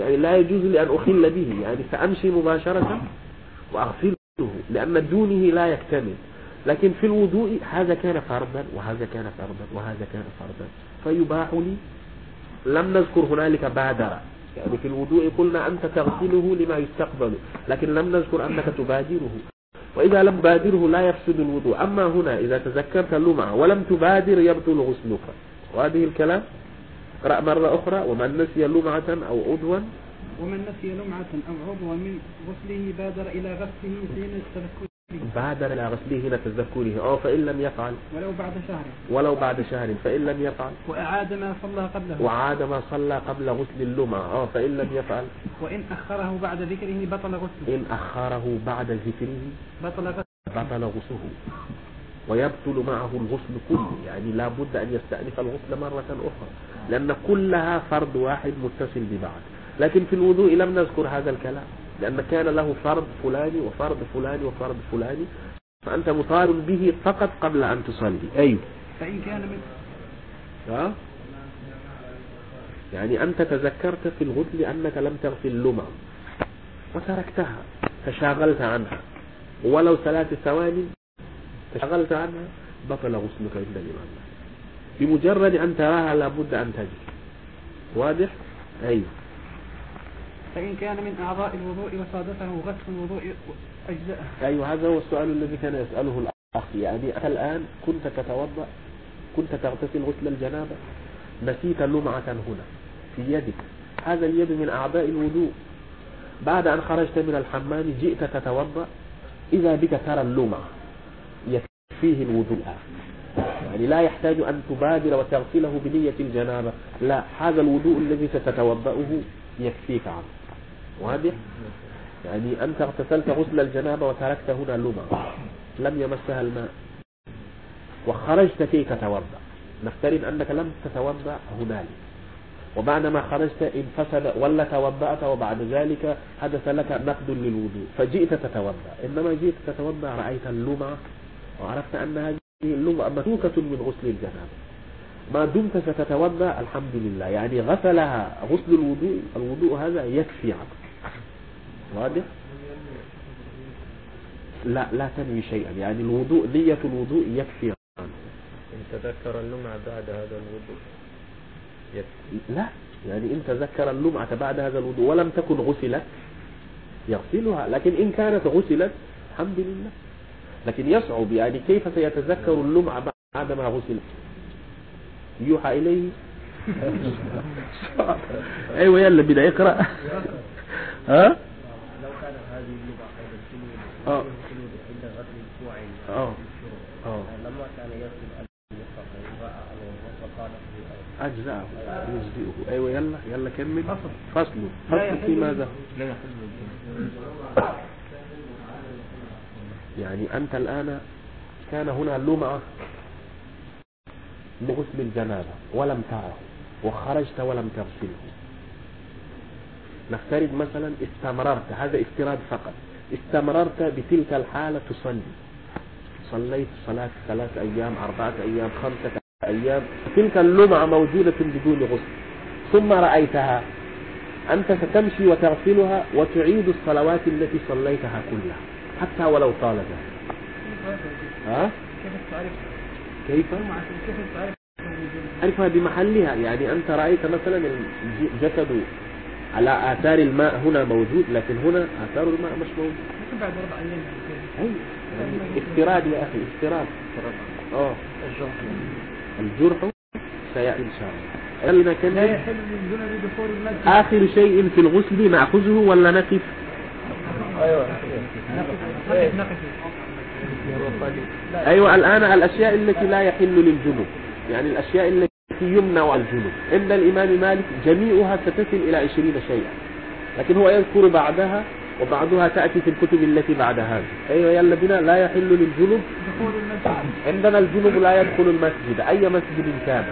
يعني لا يجوز لأن أخل به. يعني سأمشي مباشرة وأغسله. لأن دونه لا يكتمل. لكن في الوضوء هذا كان فرضا وهذا كان فرضا وهذا كان فرضا. فيباح لي. لم نذكر هنالك بادرة يعني في الوضوء قلنا أنت تغسله لما يستقبل لكن لم نذكر أنك تبادره. وإذا لم تبادره لا يفسد الوضوء. أما هنا إذا تذكرت اللمعة ولم تبادر يبطل غسلك. وهذه الكلام. اقرأ مرة أخرى. ومن نسي لمعة أو عضوا. ومن نسي لمعة أو عضوا من غسله بادر إلى غسله حين التذكر بادر إلى غسله هنا تذكره أو فإن لم يفعل. ولو بعد شهر. ولو بعد شهر. فإن لم يفعل. وأعاد ما صلى قبله. وعاد ما صلى قبل غسل اللمعة أو فإن لم يفعل. وإن أخره بعد ذكره بطل غسله. إن أخره بعد ذكره بطل غسله. بطل غسله. ويبطل معه الغسل كله. يعني لا بد أن يستأنف الغسل مرة أخرى. لأن كلها فرد واحد متصل ببعض. لكن في الوضوء لم نذكر هذا الكلام. لأن كان له فرض فلاني وفرض فلاني وفرض فلاني فأنت مطالب به فقط قبل أن تصلي. أيوه. فإن كان من ها؟ يعني أنت تذكرت في الغسل أنك لم تغسل لمع وتركتها تشاغلت عنها. ولو ثلاث ثواني تشاغلت عنها بطل غسلك عند الإمام. بمجرد أن تراها لابد أن تجري واضح؟ أيوه. فإن كان من أعضاء الوضوء وصادفه غسل الوضوء أجزاءه أيوه هذا هو السؤال الذي كان يسأله الأخ. يعني أنت الآن كنت تتوضأ كنت تغتسل غسل الجنابة نسيت لمعة هنا في يدك. هذا اليد من أعضاء الوضوء. بعد أن خرجت من الحمام جئت تتوضأ إذا بك ترى اللمعة يكفيه الوضوء. يعني لا يحتاج أن تبادر وتغسله بنية الجنابة. لا هذا الوضوء الذي ستتوضأه يكفيك عنه. واضح؟ يعني أنت اغتسلت غسل الجنابة وتركت هنا لمعة لم يمسها الماء. وخرجت كي تتوضأ نفترض أنك لم تتوضأ هنالك. وبعدما خرجت انفسد ولا توضأت وبعد ذلك حدث لك نقد للوضوء. فجئت تتوضأ. إنما جئت تتوضأ رأيت اللمعة وعرفت أن هذه اللمعة متروكة من غسل الجنابة. ما دمت ستتوضأ الحمد لله. يعني غسلها غسل الوضوء الوضوء هذا يكفي عنك واضح؟ لا لا تنوي شيئا. يعني الوضوء نية الوضوء يكفي عنه إن تذكر اللمعة بعد هذا الوضوء. يكفي. لا. يعني إن تذكر اللمعة بعد هذا الوضوء ولم تكن غسلت يغسلها. لكن إن كانت غسلت الحمد لله. لكن يصعب يعني كيف سيتذكر اللمعة بعدما غسلت يوحى إليه. أيوة يلا بدأ يقرأ ها؟ لو كان هذه اللغة قبل الجنود آه. عند غسل الكوعين آه. آه. لما كان في أجزاءه يجزئه أيوة يلا يلا كمل. فصل. فصل. لا فصل في ماذا؟ لا يحل. يعني أنت الآن كان هنا لمعة بغسل الجنابة ولم تره وخرجت ولم تغسله. نفترض مثلا استمررت هذا افتراض فقط. استمررت بتلك الحالة تصلي. صليت صلاة ثلاث أيام أربعة أيام خمسة أيام. تلك اللمعة موجودة بدون غسل. ثم رأيتها. أنت ستمشي وتغسلها وتعيد الصلوات التي صليتها كلها. حتى ولو طال ذلك ها؟ كيف؟ تعرف كيف كيف تعرف الوجود؟ عرفها بمحلها يعني أنت رأيت مثلا الجسد على آثار الماء هنا موجود لكن هنا آثار الماء مش موجود. بعد أربع أيام أي. افتراض يا أخي افتراض. آه. الجرح سيأتي إن شاء الله. خلينا لا نكمل يحل للجنب دخول المسجد آخر شيء في الغسل نأخذه ولا نقف؟ نقف أيوة الآن الأشياء التي لا يحل للجنوب. يعني الأشياء التي يمنع الجنوب. عند الإمام مالك جميعها ستصل إلى عشرين شيئا. لكن هو يذكر بعدها وبعضها تأتي في الكتب التي بعد هذا أيوة يلا بنا. لا يحل للجنوب. عندنا الجنوب لا يدخل المسجد. أي مسجد كان؟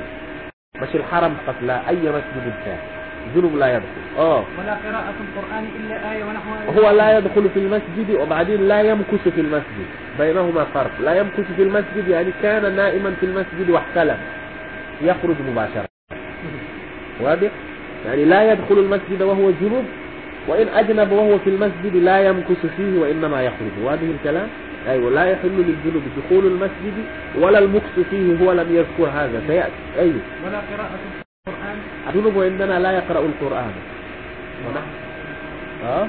مش الحرم لا أي مسجد كان؟ الجنوب لا يدخل. آه. ولا قراءة القرآن إلا آية ونحوها هو لا يدخل في المسجد وبعدين لا يمكث في المسجد. بينهما فرق. لا يمكث في المسجد يعني كان نائما في المسجد واحتلم. يخرج مباشرة. واضح؟ يعني لا يدخل المسجد وهو جنوب وإن أجنب وهو في المسجد لا يمكث فيه وإنما يخرج. واضح الكلام؟ أيوة لا يحل للجنوب دخول المسجد ولا المكث فيه هو لم يذكر هذا. سيأتي. أيوة. ولا قراءة الجنوب عندنا لا يقرأ القرآن. ونحن ها؟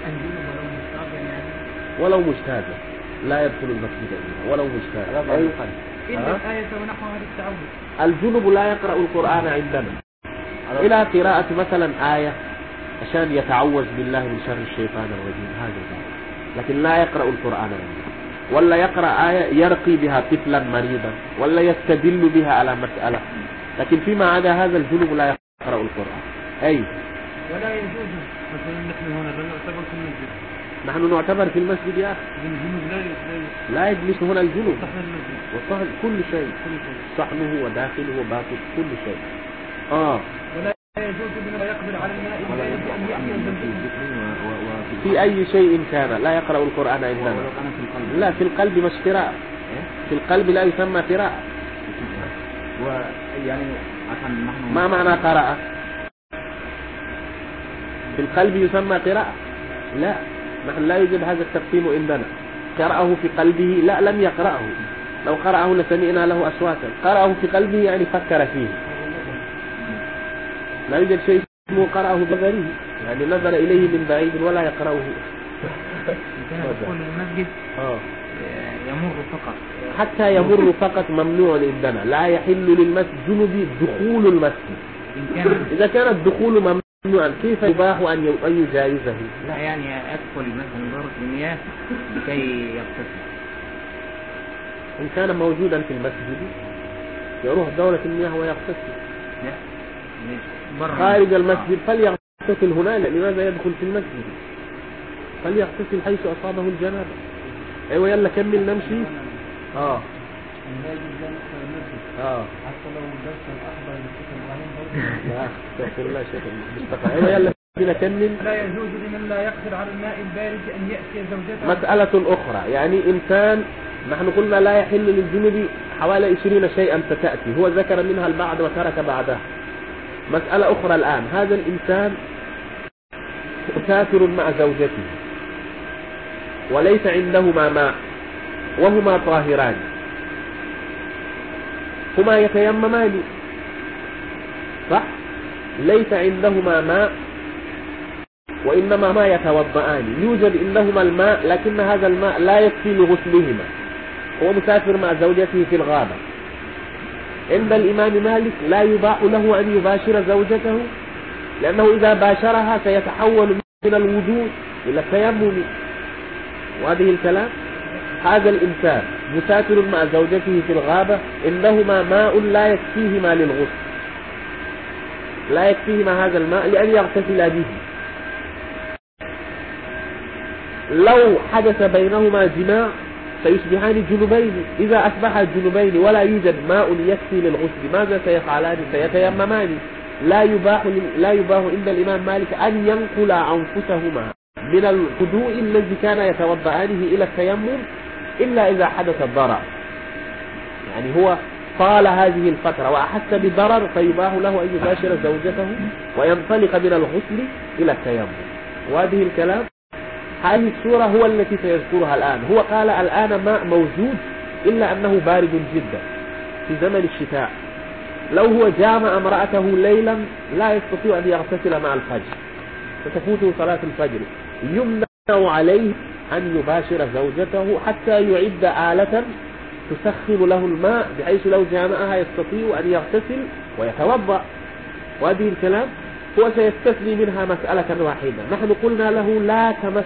ولو يعني. ولو مجتهدا لا يدخل المسجد إلا ولو مجتهدا أيوة. إلا؟ الآية ونحوها للتعود الجنب لا يقرأ القرآن عندنا. إلى قراءة مثلا آية عشان يتعوذ بالله من شر الشيطان الرجيم. هذا ذلك لكن لا يقرأ القرآن عندنا. ولا يقرأ آية يرقي بها طفلا مريضا. ولا يستدل بها على مسألة. لكن فيما عدا هذا الجنب لا يقرأ القرآن. أي؟ ولا يجوز. مثلا نحن هنا لا نعتبر في المسجد. نحن نعتبر في المسجد يا أخي. الجنوب لا ي- لا يجلس هنا الجنب يصحن المسجد وصهل كل شيء. كل شيء. صحنه وداخله وباطل كل شيء. آه. ولا يجوز بما يقبل على الماء إلا في أي شيء كان. لا يقرأ القرآن القلب. لا في القلب مش قراءة في القلب لا يسمى قراءة. نحن ما معنى قراءة؟ في القلب يسمى قراءة. لا نحن لا يوجد هذا التقسيم عندنا. قرأه في قلبه لا لم يقرأه. لو قرأه لسمعنا له أصواتا. قرأه في قلبه يعني فكر فيه. لا يوجد شيء اسمه قرأه بغيره يعني نظر إليه من بعيد ولا يقرأه. كان دخول المسجد. آه. يمر فقط. حتى يمر فقط ممنوع عندنا لا يحل للمسجد جنبي دخول المسجد إن كان إذا كان الدخول ممنوعا كيف يباح أن يجاوزه؟ لا يعني أدخل مثلا دورة المياه لكي يغتسل إن كان موجودا في المسجد يروح دورة المياه ويغتسل لا؟ برا. خارج المسجد فليغتسل هنالك لماذا يدخل في المسجد؟ فليغتسل حيث أصابه الجنابة. أيوة يلا كمل نمشي. المسجد آه. حتى لو درس للشيخ لا استغفر الله شيخ مصطفى أيوه يلا كمل. لا يجوز لمن لا يقدر على الماء البارد أن يأتي زوجته. مسألة أخرى يعني إنسان نحن قلنا لا يحل للجنب حوالي 20 شيئا ستأتي هو ذكر منها البعض وترك بعدها مسألة أخرى الآن هذا الإنسان مسافر مع زوجته. وليس عندهما ماء وهما طاهران. هما يتيممان. صح؟ ليس عندهما ماء وإنما ما يتوضأان. يوجد عندهما الماء لكن هذا الماء لا يكفي لغسلهما. هو مسافر مع زوجته في الغابة. عند الإمام مالك لا يباح له أن يباشر زوجته لأنه إذا باشرها سيتحول من الوضوء إلى التيمم. وهذه الكلام هذا الإنسان مسافر مع زوجته في الغابة عندهما ماء لا يكفيهما للغسل. لا يكفيهما هذا الماء لأن يغتسلا به. لو حدث بينهما جماع سيصبحان جنوبين إذا أصبحا جنوبين ولا يوجد ماء يكفي للغسل ماذا سيفعلان؟ سيتيممان. لا يباح لا يباح عند الإمام مالك أن ينقل أنفسهما. من الهدوء الذي كان يتوضأانه إلى التيمم إلا إذا حدث الضرر. يعني هو طال هذه الفترة وأحس بضرر فيباح له أن يباشر زوجته وينطلق من الغسل إلى التيمم. وهذه الكلام هذه السورة هو التي سيذكرها الآن. هو قال الآن ماء موجود إلا أنه بارد جدا في زمن الشتاء. لو هو جامع امرأته ليلا لا يستطيع أن يغتسل مع الفجر. ستفوته صلاة الفجر. يمنع عليه أن يباشر زوجته حتى يعد آلة تسخن له الماء بحيث لو جامعها يستطيع أن يغتسل ويتوضأ. وهذه الكلام هو سيستثني منها مسألة واحدة. نحن قلنا له لا تمس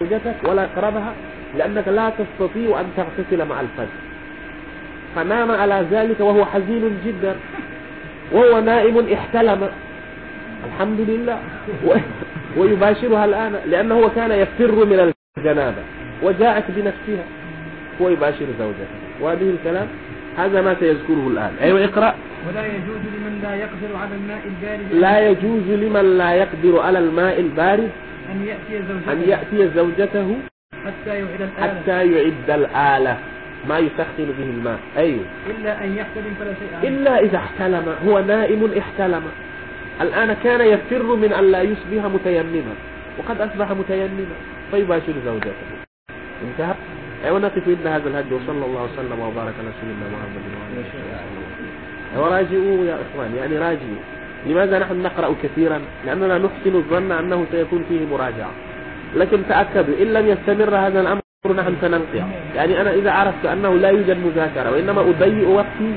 زوجتك ولا تقربها لأنك لا تستطيع أن تغتسل مع الفجر. فنام على ذلك وهو حزين جدا. وهو نائم احتلم. الحمد لله. ويباشرها الآن لأنه هو كان يفر من الجنابة وجاءت بنفسها. هو يباشر زوجته. وهذه الكلام هذا ما سيذكره الآن. أيوة اقرأ. ولا يجوز لمن لا يقدر على الماء البارد لا يجوز لمن لا يقدر على الماء البارد أن يأتي زوجته. أن يأتي زوجته حتى يعيد الآلة. حتى يعد الآلة. ما يسخن به الماء. أيوة. إلا أن يحتلم فلا شيء عليه. إلا إذا احتلم. هو نائم احتلم. الآن كان يفر من أن لا يصبح متيمما. وقد أصبح متيمما. فيباشر زوجته. انتهى؟ أيوة نقف عند هذا الهدي وصلى الله وسلم وبارك على سيدنا محمد وعلى آله وصحبه وراجعوا يا إخوان يعني راجعوا. لماذا نحن نقرأ كثيرا؟ لأننا نحسن الظن أنه سيكون فيه مراجعة. لكن تأكدوا إن لم يستمر هذا الأمر نحن سننقع. يعني أنا إذا عرفت أنه لا يوجد مذاكرة وإنما أضيء وقتي